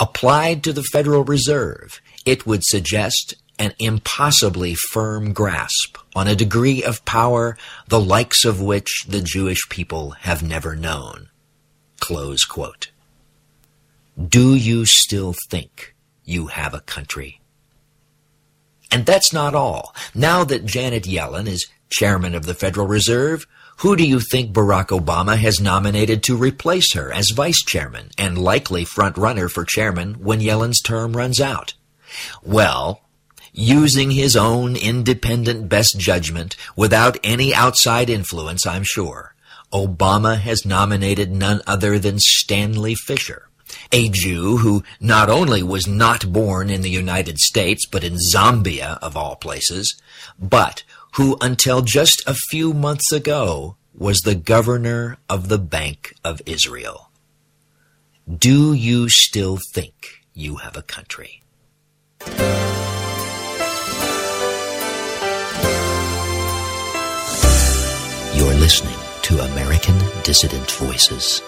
Applied to the Federal Reserve, it would suggest an impossibly firm grasp on a degree of power the likes of which the Jewish people have never known. Close quote. Do you still think you have a country? And that's not all. Now that Janet Yellen is chairman of the Federal Reserve, who do you think Barack Obama has nominated to replace her as vice chairman and likely front runner for chairman when Yellen's term runs out? Well, using his own independent best judgment without any outside influence, I'm sure, Obama has nominated none other than Stanley Fisher, a Jew who not only was not born in the United States, but in Zambia, of all places, but who until just a few months ago was the governor of the Bank of Israel. Do you still think you have a country? Listening to American Dissident Voices.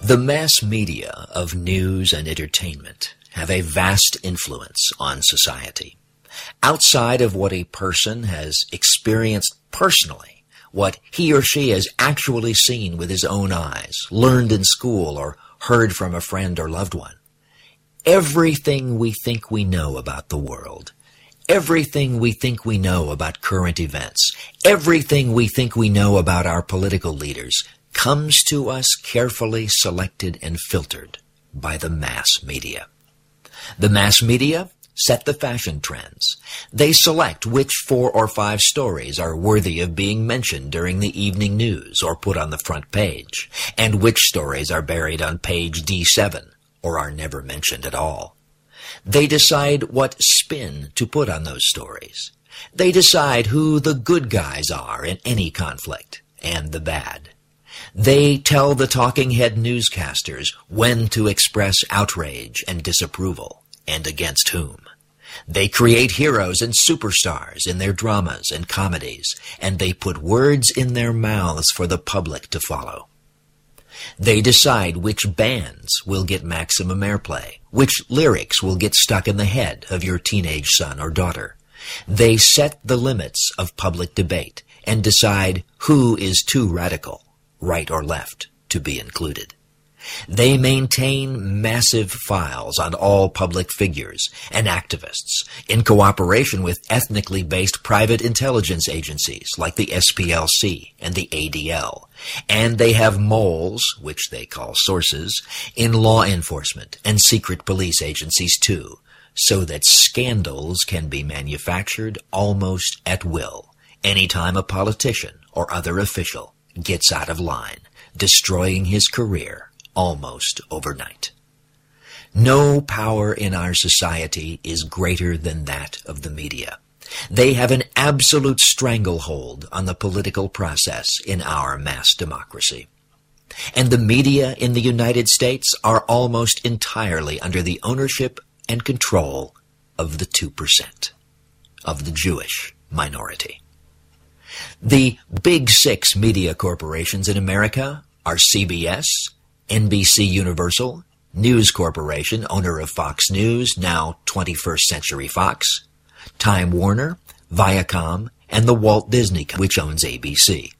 The mass media of news and entertainment have a vast influence on society. Outside of what a person has experienced personally, what he or she has actually seen with his own eyes, learned in school, or heard from a friend or loved one, everything we think we know about the world, everything we think we know about current events, everything we think we know about our political leaders comes to us carefully selected and filtered by the mass media. The mass media set the fashion trends. They select which four or five stories are worthy of being mentioned during the evening news or put on the front page, and which stories are buried on page D7 or are never mentioned at all. They decide what spin to put on those stories. They decide who the good guys are in any conflict and the bad. They tell the talking head newscasters when to express outrage and disapproval, and against whom. They create heroes and superstars in their dramas and comedies, and they put words in their mouths for the public to follow. They decide which bands will get maximum airplay, which lyrics will get stuck in the head of your teenage son or daughter. They set the limits of public debate and decide who is too radical, right or left, to be included. They maintain massive files on all public figures and activists in cooperation with ethnically based private intelligence agencies like the SPLC and the ADL. And they have moles, which they call sources, in law enforcement and secret police agencies too, so that scandals can be manufactured almost at will anytime a politician or other official gets out of line, destroying his career almost overnight. No power in our society is greater than that of the media. They have an absolute stranglehold on the political process in our mass democracy. And the media in the United States are almost entirely under the ownership and control of the 2%, of the Jewish minority. The big six media corporations in America are CBS, NBC Universal, News Corporation, owner of Fox News, now 21st Century Fox, Time Warner, Viacom, and the Walt Disney, Company, which owns ABC.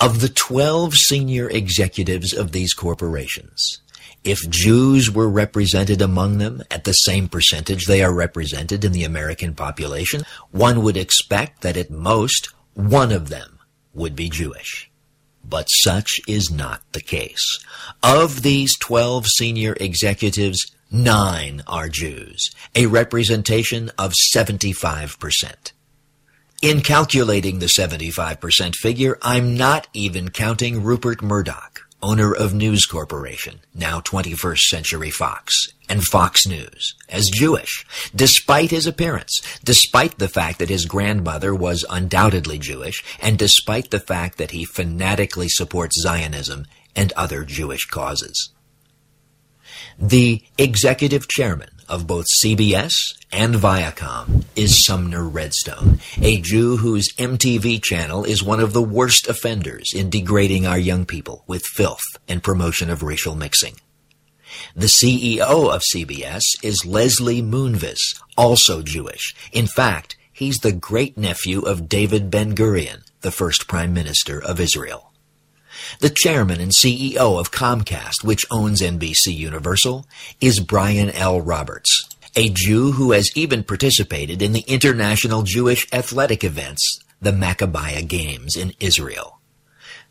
Of the 12 senior executives of these corporations, if Jews were represented among them at the same percentage they are represented in the American population, one would expect that at most one of them would be Jewish. But such is not the case. Of these 12 senior executives, nine are Jews, a representation of 75%. In calculating the 75% figure, I'm not even counting Rupert Murdoch, owner of News Corporation, now 21st Century Fox, and Fox News, as Jewish, despite his appearance, despite the fact that his grandmother was undoubtedly Jewish, and despite the fact that he fanatically supports Zionism and other Jewish causes. The executive chairman of both CBS and Viacom is Sumner Redstone, a Jew whose MTV channel is one of the worst offenders in degrading our young people with filth and promotion of racial mixing. The CEO of CBS is Leslie Moonves, also Jewish. In fact, he's the great nephew of David Ben Gurion, the first prime minister of Israel. The chairman and CEO of Comcast, which owns NBC Universal, is Brian L. Roberts, a Jew who has even participated in the international Jewish athletic events, the Maccabiah Games in Israel.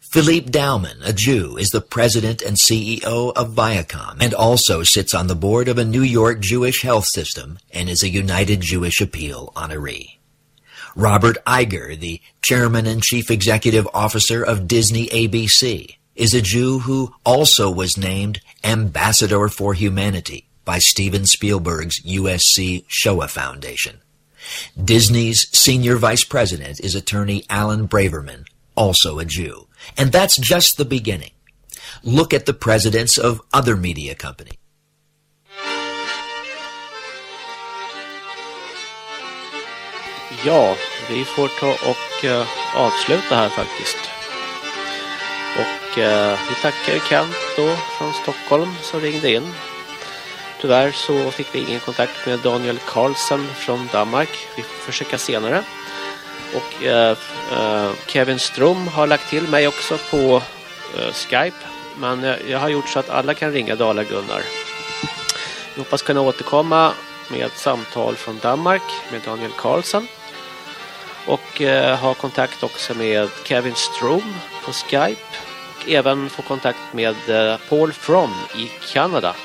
Philippe Dauman, a Jew, is the president and CEO of Viacom and also sits on the board of a New York Jewish health system and is a United Jewish Appeal honoree. Robert Iger, the chairman and chief executive officer of Disney ABC, is a Jew who also was named Ambassador for Humanity by Steven Spielberg's USC Shoah Foundation. Disney's senior vice president is attorney Alan Braverman, also a Jew. And that's just the beginning. Look at the presidents of other media companies. Ja, vi får ta och uh, avsluta här faktiskt. Och uh, vi tackar Kent då från Stockholm som ringde in. Tyvärr så fick vi ingen kontakt med Daniel Karlsson från Danmark. Vi får försöka senare. Och uh, Kevin Strom har lagt till mig också på eh, Skype. Men jag har gjort så att alla kan ringa Dala-Gunnar. Jag hoppas kunna återkomma med ett samtal från Danmark med Daniel Karlsson och ha kontakt också med Kevin Strom på Skype och även få kontakt med Paul From i Kanada.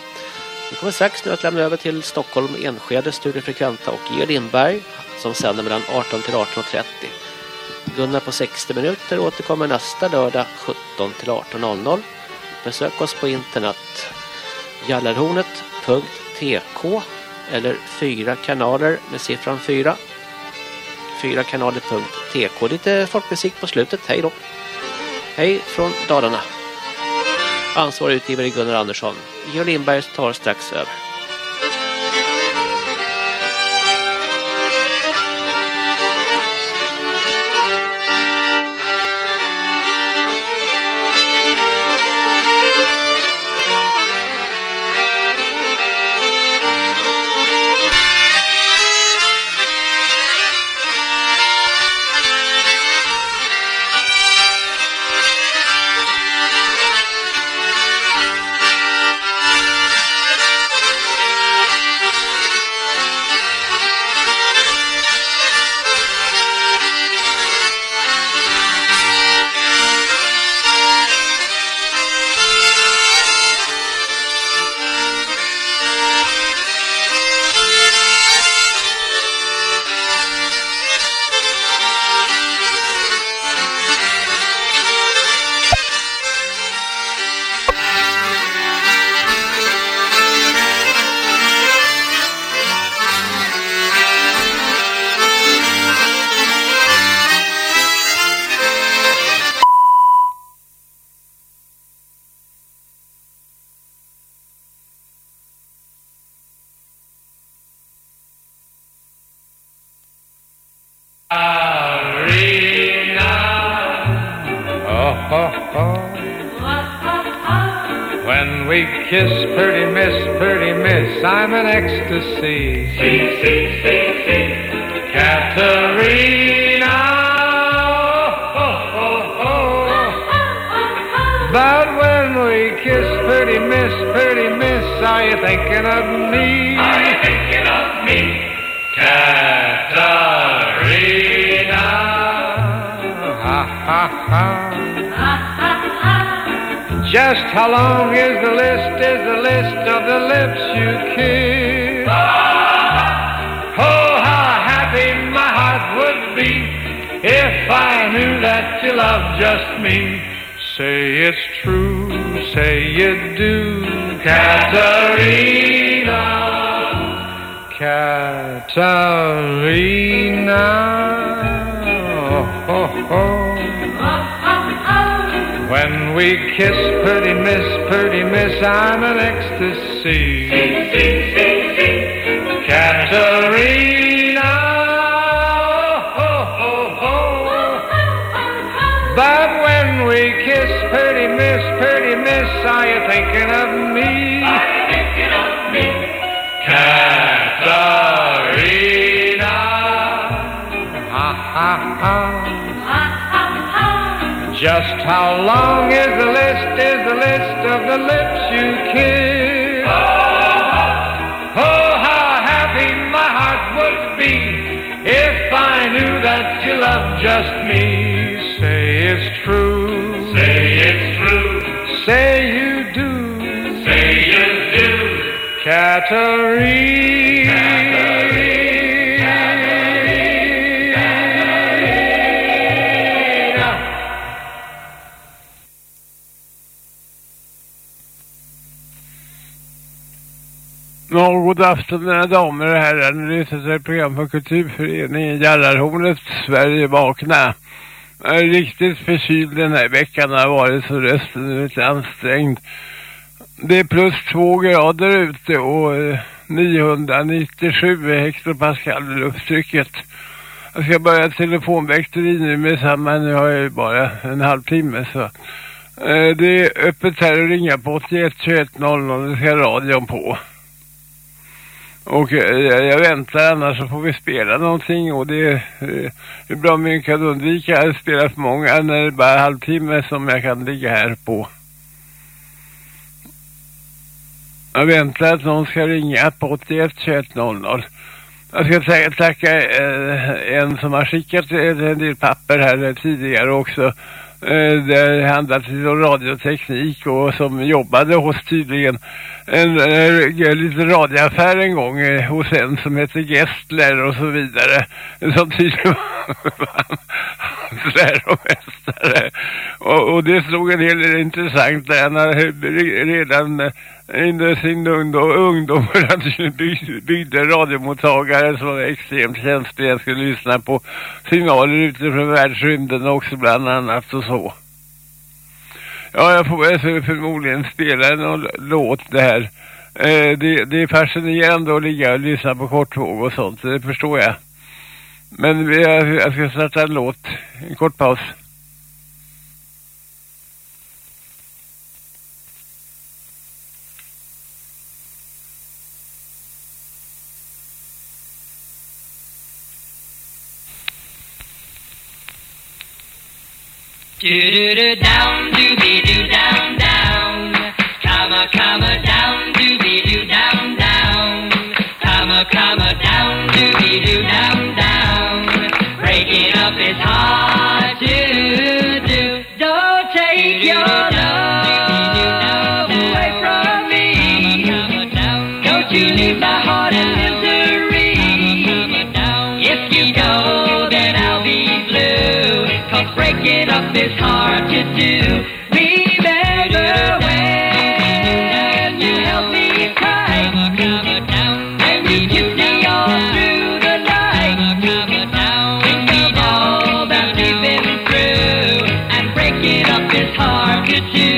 Vi kommer strax nu att lämna över till Stockholm, Enskede, Studio Frekventa och Georg Lindberg som sänder mellan 18 till 18.30. Gunnar på 60 minuter återkommer nästa lördag 17 till 18.00. Besök oss på internet jallarhornet.tk eller fyra kanaler med siffran 4 fyrakanaler.tk. Lite folkmusik på slutet. Hej då. Hej från Dalarna. Ansvarig utgivare Gunnar Andersson. Georg Lindberg tar strax över. Ja, god afton mina damer och herrar. Nu lyssnar ett program för kulturföreningen Jallarhornet Sverige vakna. Jag är riktigt förkyld den här veckan har varit så rösten är lite ansträngd. Det är plus två grader ute och eh, 997 hektopascal i lufttrycket. Jag ska börja telefonväkteri nu med samma. Nu har jag ju bara en halvtimme så. Eh, det är öppet här att ringa på 81 21 00. Det ska radion på. Och eh, jag, jag väntar annars så får vi spela någonting och det är, det är bra om vi kan undvika att spela för många eh, när det är bara halvtimme som jag kan ligga här på. Jag väntar att någon ska ringa på 81 21 00. Jag ska tacka, tacka eh, en som har skickat en del papper här tidigare också. Eh, det handlar om radioteknik och som jobbade hos tydligen en, eh, en liten radioaffär en gång eh, hos en som heter Gestler och så vidare. Som tydligen (laughs) läromästare. Och, och det slog en hel del intressant där han redan eh, under sin ungdom, ungdom (laughs) byggde, radiomottagare som var extremt känsliga. Jag skulle lyssna på signaler utifrån världsrymden också bland annat och så. Ja, jag får väl förmodligen spela någon låt det här. Eh, det, det är fascinerande att ligga och lyssna på kortvåg och sånt, det förstår jag. Men jag, jag ska sätta en låt, en kort paus. Do do do down, do be do down down. Is hard to do.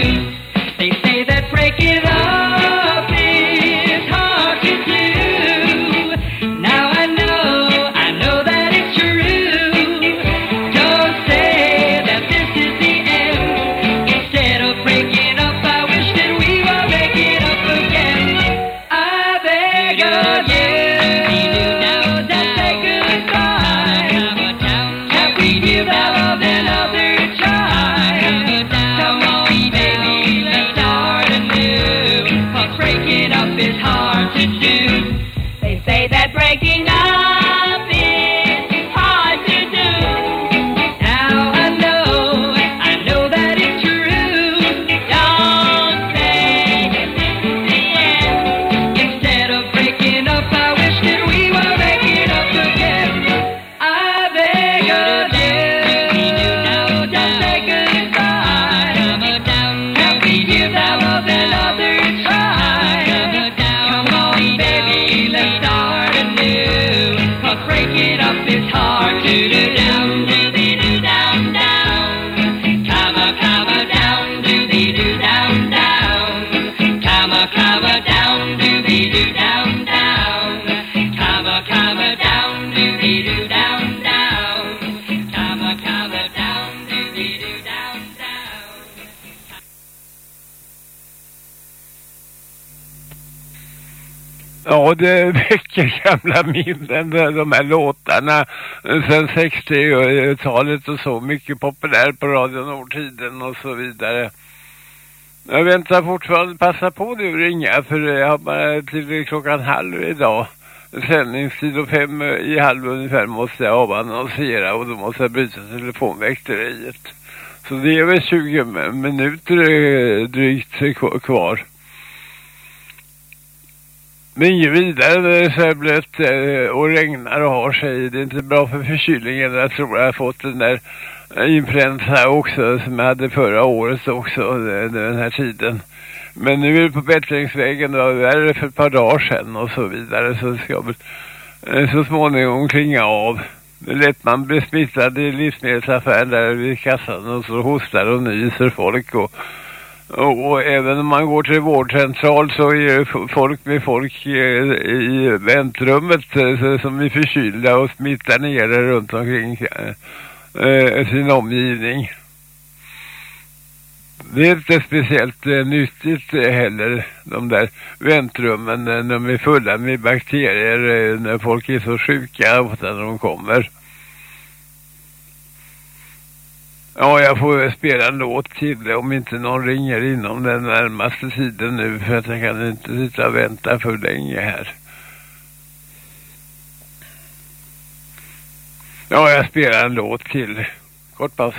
Mycket gamla minnen, de här låtarna. Sen 60-talet och så. Mycket populär på Radio Nordtiden och så vidare. Jag väntar fortfarande, passa på nu att ringa för jag har bara till klockan halv idag. Sändningstid och fem i halv ungefär måste jag avannonsera och då måste jag bryta telefonväkteriet. Så det är väl 20 minuter eh, drygt eh, kvar. Men inget vidare när det är så här blött eh, och regnar och har sig. Det är inte bra för förkylningen. Jag tror jag har fått den där eh, influensa också som jag hade förra året också, den här tiden. Men nu är det på bättringsvägen det var värre för ett par dagar sedan och så vidare så ska väl eh, så småningom klinga av. Det är lätt man blir smittad i livsmedelsaffären där vid kassan och så hostar och nyser folk och, och, och även om man går till vårdcentral så är det folk med folk eh, i väntrummet eh, som är förkylda och smittar ner det runt omkring eh, sin omgivning. Det är inte speciellt nyttigt heller, de där väntrummen när de är fulla med bakterier när folk är så sjuka ofta när de kommer. Ja, jag får väl spela en låt till om inte någon ringer inom den närmaste tiden nu för att jag kan inte sitta och vänta för länge här. Ja, jag spelar en låt till. Kort paus.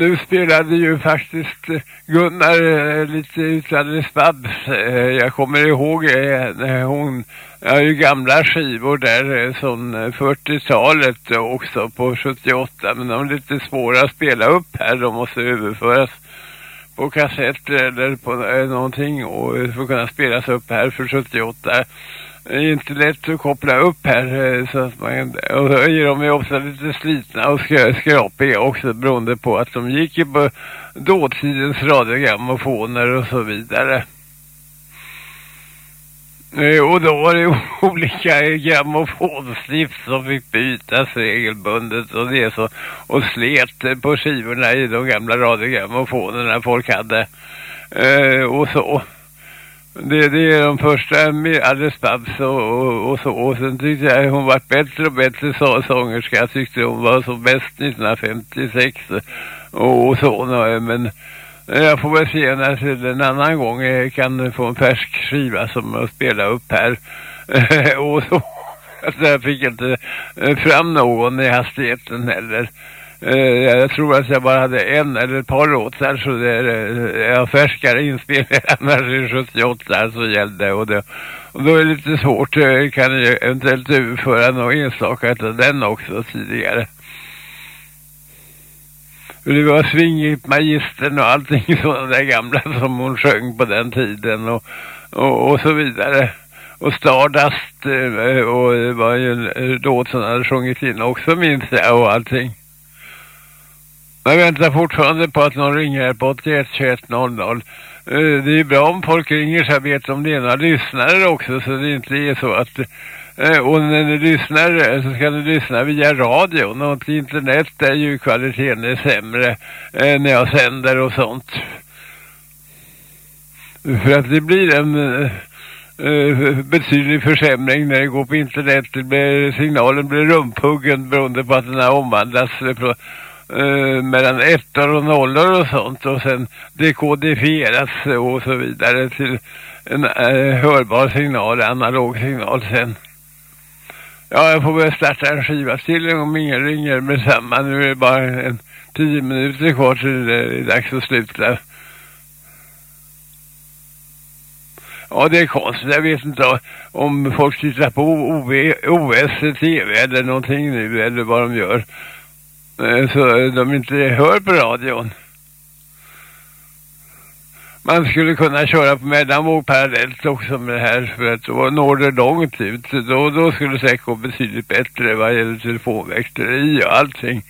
Nu spelade ju faktiskt eh, Gunnar eh, lite utan spadd. Eh, jag kommer ihåg när hon, jag har ju gamla skivor där som från 40-talet också på 78 men de är lite svåra att spela upp här. De måste överföras på kassett eller på någonting och för att kunna spelas upp här för 78. Det är inte lätt att koppla upp här eh, så att man, och så är de ju ofta lite slitna och skrapiga också beroende på att de gick ju på dåtidens radiogrammofoner och så vidare. Eh, och då var det (laughs) olika grammofonstift som fick bytas regelbundet och det så och slet på skivorna i de gamla radiogrammofonerna folk hade. Eh, och så. Det, det är de första med Alice Babs och, och, och så. Och sen tyckte jag hon var bättre och bättre så, sångerska. Jag tyckte hon var så bäst 1956 och, och så. Men jag får väl se när till en annan gång jag kan få en färsk skiva som jag spelar upp här. (laughs) och så. Alltså jag fick inte fram någon i hastigheten heller. Eh, jag tror att jag bara hade en eller ett par låtar så det är eh, jag färskare inspelningar än det 78 så alltså, gällde och, det, och då är det lite svårt eh, kan jag eventuellt överföra någon enstaka av den också tidigare. Det var svingigt magistern och allting (laughs) sådana där gamla som hon sjöng på den tiden och, och, och så vidare. Och Stardust och det var ju en låt som hade sjungit in också minns jag och allting. Jag väntar fortfarande på att någon ringer på 81 21 00. Det är bra om folk ringer så jag vet om det är några lyssnare också så det inte är så att eh, och när ni lyssnar eh, så ska ni lyssna via radio. Och till internet är ju kvaliteten är sämre eh, när jag sänder och sånt. För att det blir en betydlig försämring när det går på internet. Det blir, signalen blir rumphuggen beroende på att den har omvandlats Eh, mellan ettor och nollor och sånt. Och sen dekodifieras och så vidare till en eh, hörbar signal, analog signal sen. Ja, jag får väl starta en skiva till om ingen ringer med samma. Nu är det bara en tio minuter kvar till det är dags att sluta. Ja, det är konstigt. Jag vet inte om folk tittar på OS TV eller någonting nu eller vad de gör. Eh, så de inte hör på radion. Man skulle kunna köra på mellanvåg parallellt också med det här för att då når det långt ut. Då, då skulle det säkert gå betydligt bättre vad gäller telefonväxteri och allting.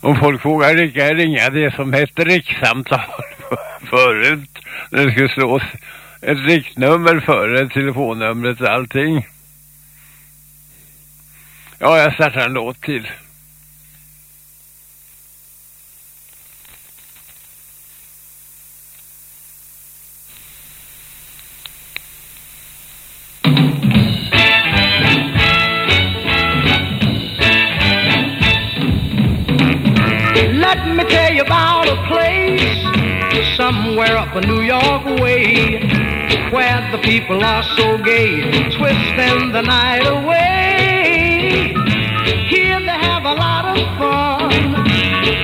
Om folk vågar ringa, ringa det som hette rikssamtal (laughs) förut. när Det skulle slås ett riktnummer före telefonnumret och allting. Ja, jag startar en låt till. Let me tell you about a place somewhere up a New York way where the people are so gay, twisting the night away. Here they have a lot of fun,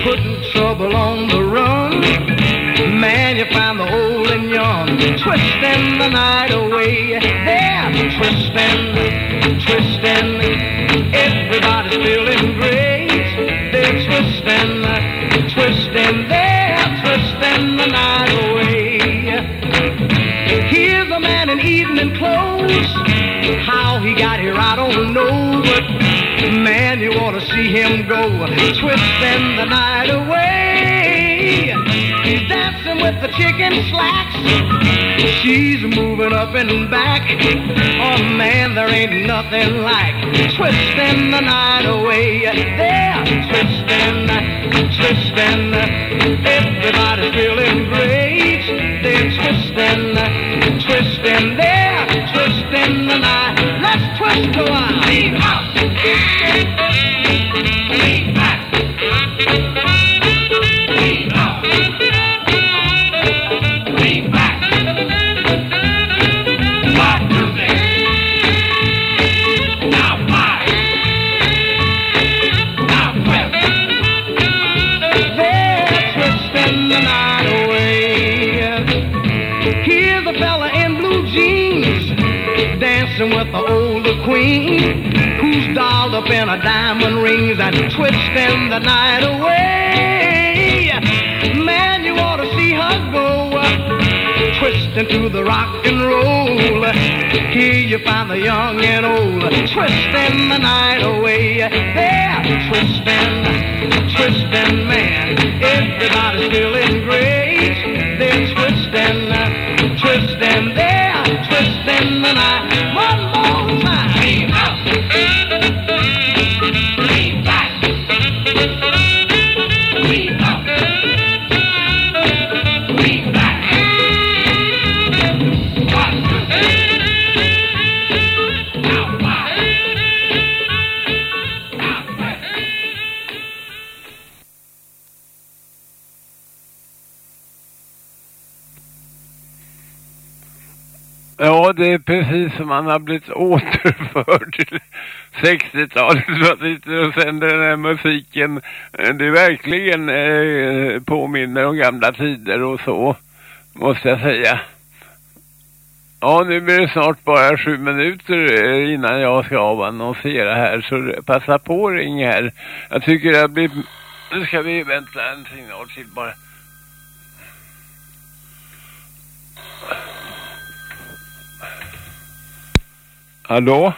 putting trouble on the run. Man, you find the old and young, twisting the night away. They're twisting, twisting, everybody's feeling great. They're twisting, twisting, they're twisting the night away. Here's a man in evening clothes. How he got here, I don't know. But man, you want to see him go. Twisting the night away. He's dancing with the chicken slacks. She's moving up and back. Oh man, there ain't nothing like twisting the night away. They're twisting, twisting. Everybody's feeling great. They're twisting, twisting. They're and I. Let's twist a while. Leave out. The older queen who's dolled up in a diamond rings and twisting the night away. Man, you ought to see her go twisting to the rock and roll. Here you find the young and old twisting the night away. They're twisting, twisting, man. Everybody's feeling great. They're twisting, twisting, they're twisting the night. Precis som man har blivit återförd till 60-talet. Man sitter och sänder den här musiken. Det verkligen eh, påminner om gamla tider och så, måste jag säga. Ja, nu blir det snart bara sju minuter eh, innan jag ska avannonsera här, så passa på ring här. Jag tycker det blir... Nu ska vi vänta en signal till bara. Hallå?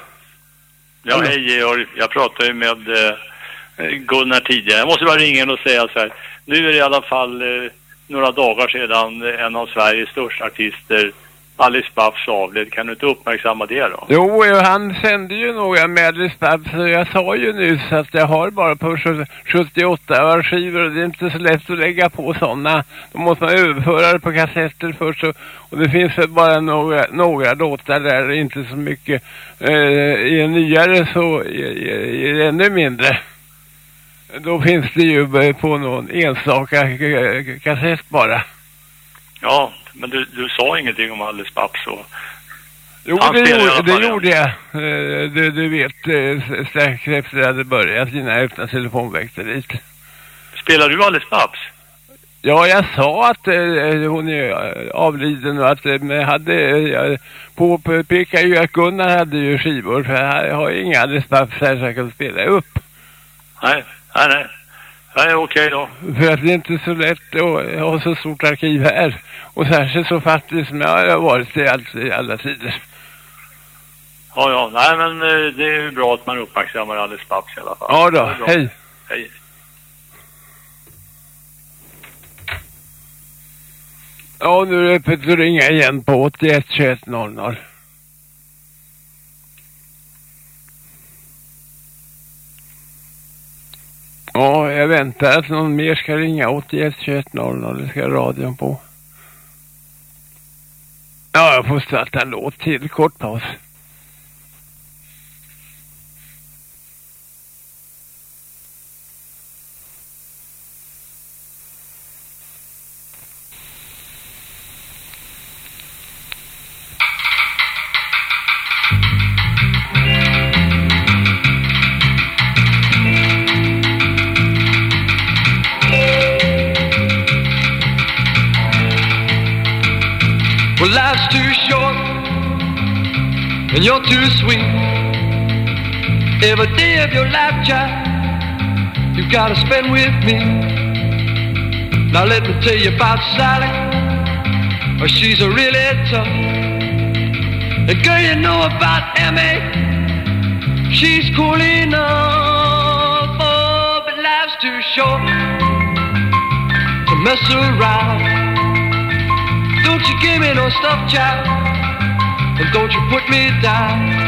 Ja, hej Georg. Jag pratade ju med eh, Gunnar tidigare. Jag måste bara ringa in och säga så här. Nu är det i alla fall eh, några dagar sedan en av Sveriges största artister, Alice Babs, avled. Kan du inte uppmärksamma det då? Jo, eh, han sände ju några medlemsband så jag sa ju nyss att jag har bara på 78 skivor och det är inte så lätt att lägga på sådana. Då måste man överföra det på kassetter först och, och det finns väl bara några, några låtar där, inte så mycket. Eh, I en nyare så är, det ännu mindre. Då finns det ju eh, på någon enstaka k- kassett bara. Ja, men du, du sa ingenting om Alice Babs och... Jo, Han det, gjorde, det gjorde jag. Eh, Du, du vet, strax efter jag hade börjat innan jag öppnade telefonväxeln dit. Spelar du Alice Babs? Ja, jag sa att eh, hon är eh, avliden och att eh, hade, eh, jag påpekar ju att Gunnar hade ju skivor för jag har ju inga Alice Babs här så jag kan spela upp. Nej, nej, nej. Nej, okej då. För att det är inte så lätt att ha så stort arkiv här. Och särskilt så fattig som jag har varit i, all, i alla tider. Ja, ja. Nej, men eh, det är ju bra att man uppmärksammar Alice Babs i alla fall. Ja då, hej. Hej. Ja, nu är det öppet att ringa igen på 81 21 00. Ja, jag väntar att någon mer ska ringa 81 21 00. Det ska radion på. Ja, jag får starta en låt till. Kort paus. Of your life, child, you've got to spend with me. Now let me tell you about Sally. Oh, she's a really tough. And girl, you know about Emmy. She's cool enough. Oh, but life's too short to mess around. Don't you give me no stuff, child. And don't you put me down.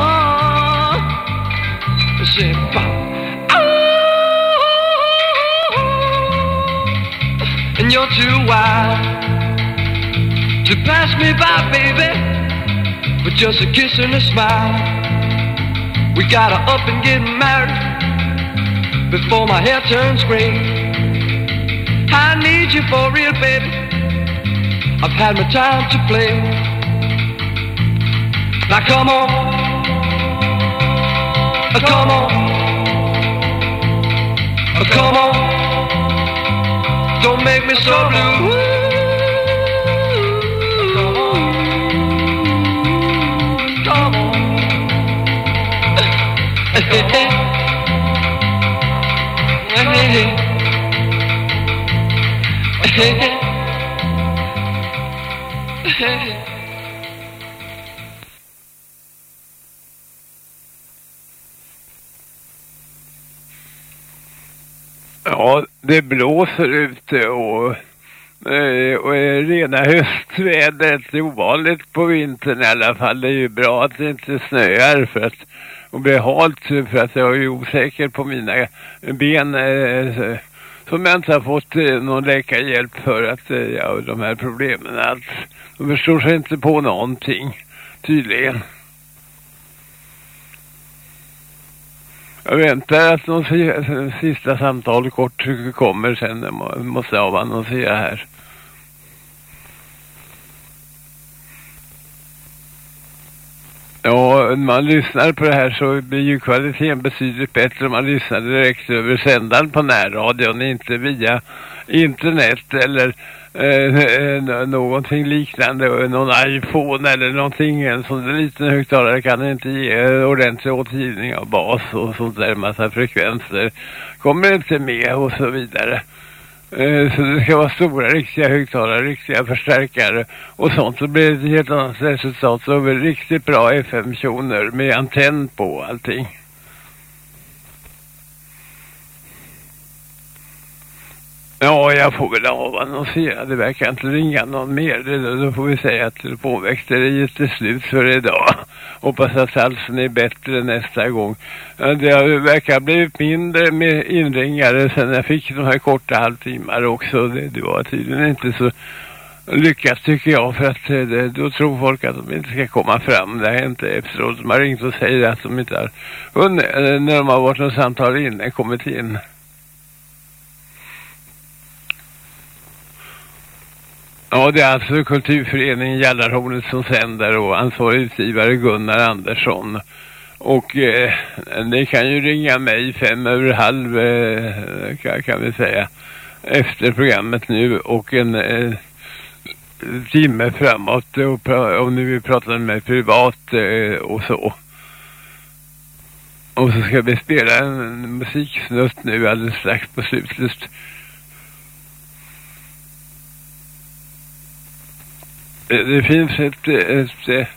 too wild to pass me by, baby, with just a kiss and a smile. We gotta up and get married before my hair turns gray. I need you for real, baby. I've had my time to play. Now come on, Uh, come on, Uh, come on. Don't make me so blue. Come on, come on. Ja, det blåser ute och eh, och rena höstvädret är ovanligt på vintern i alla fall. Det är ju bra att det inte snöar för att och blir halt för att jag är osäker på mina ben eh, som jag inte har fått eh, någon läkarhjälp för att ja, de här problemen alls. De förstår sig inte på någonting tydligen. Jag väntar att de sista samtal kort kommer sen. Jag måste avannonsera här. Ja, när man lyssnar på det här så blir ju kvaliteten betydligt bättre om man lyssnar direkt över sändaren på närradion, inte via internet eller eh, eh någonting liknande, eh, någon iPhone eller någonting. En sån liten högtalare kan inte ge ordentlig återgivning av bas och sånt där, massa frekvenser. Kommer inte med och så vidare. Eh, så det ska vara stora riktiga högtalare, riktiga förstärkare och sånt. Så blir det ett helt annat resultat. Så blir riktigt bra FM-tjoner med antenn på allting. Ja, jag får väl avannonsera. Det verkar inte ringa någon mer. Det, då får vi säga att telefonväxteriet är slut för idag. Hoppas att halsen är bättre nästa gång. Det verkar ha blivit mindre med inringare sen jag fick de här korta halvtimmar också. Det, det var tydligen inte så lyckat tycker jag för att eh, det, då tror folk att de inte ska komma fram. Det är inte efteråt. De har ringt och säger att de inte har hunnit, eh, när de har varit något samtal inne kommit in. Ja, det är alltså kulturföreningen Jallarhornet som sänder och ansvarig utgivare Gunnar Andersson. Och eh, ni kan ju ringa mig fem över halv eh, kan, kan, vi säga efter programmet nu och en eh, timme framåt och om ni vill prata med mig privat eh, och så. Och så ska vi spela en musiksnutt nu alldeles strax på slutet. Det finns ett, ett,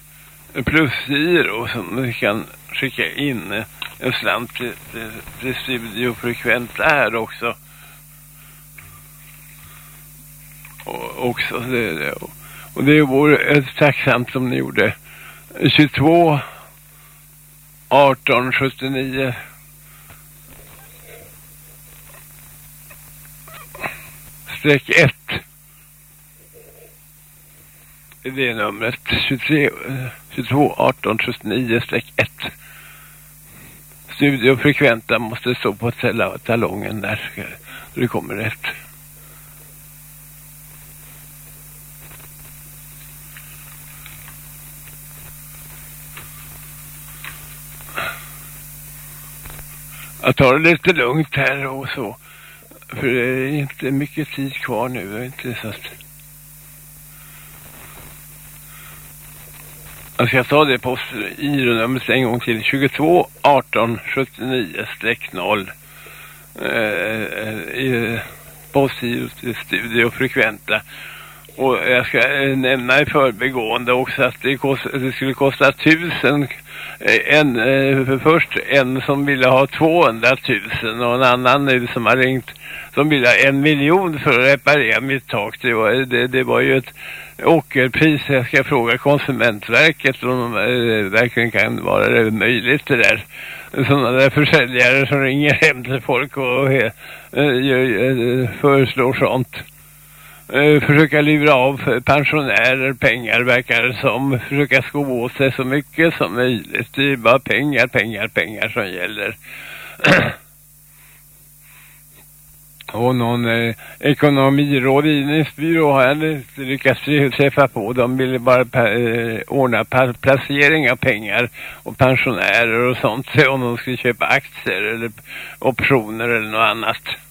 ett plusgiro som vi kan skicka in en slant till, till, till studiofrekvent där också. Och, också det, det, och det vore tacksamt om ni gjorde 22 18 79 streck 1 det är numret 23, 22 18 79 1. Studiofrekventa måste stå på talongen där. Så det kommer rätt. Jag tar det lite lugnt här och så. För det är inte mycket tid kvar nu. Det är inte så att... Alltså, jag ska ta det på gironumret en gång till. 22 18 79 0. Eh, eh, eh postgiro till Studio Frekventa. Och jag ska eh, nämna i förbegående också att det, kost, det skulle kosta tusen. Eh, en, för först en som ville ha 200 000 och en annan nu som har ringt som ville ha en miljon för att reparera mitt tak. Det var, det, det var ju ett ockerpris. Jag ska fråga Konsumentverket om det verkligen kan vara möjligt det där. Sådana där försäljare som ringer hem till folk och äh, föreslår sånt. Eh, försöka lura av pensionärer pengar verkar det som. Försöka sko åt sig så mycket som möjligt. Det är bara pengar, pengar, pengar som gäller. (clears throat) Och någon eh, ekonomirådgivningsbyrå har jag inte lyckats träffa på. De ville bara pa eh, ordna pa placering av pengar och pensionärer och sånt. (laughs) Om de skulle köpa aktier eller optioner eller något annat.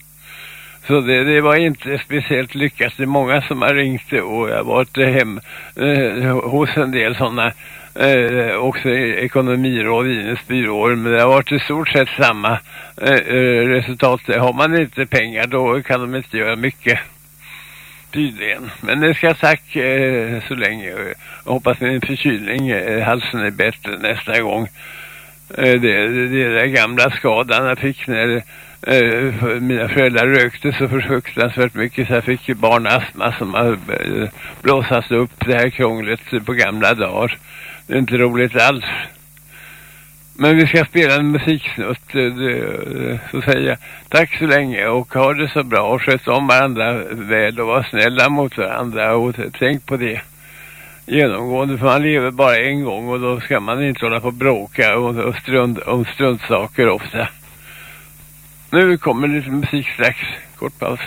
Så det, det var inte speciellt lyckat. Det är många som har ringt och jag har varit hem eh, hos en del sådana eh, också ekonomirådgivningsbyråer men det har varit i stort sett samma eh, eh, resultat. Har man inte pengar då kan de inte göra mycket tydligen. Men det ska jag sagt eh, så länge. Jag hoppas min förkylning, eh, halsen är bättre nästa gång. Eh, det, det, det är den gamla skadan jag fick när Eh, mina föräldrar rökte så fruktansvärt mycket så jag fick ju barnastma som har eh, upp det här krånglet på gamla dagar. Det är inte roligt alls. Men vi ska spela en musiksnutt, eh, eh, så säger jag tack så länge och ha det så bra och sköt om varandra väl och var snälla mot varandra och tänk på det genomgående för man lever bara en gång och då ska man inte hålla på och bråka och, och strunt, om struntsaker ofta. Nu kommer lite musik strax, kort paus.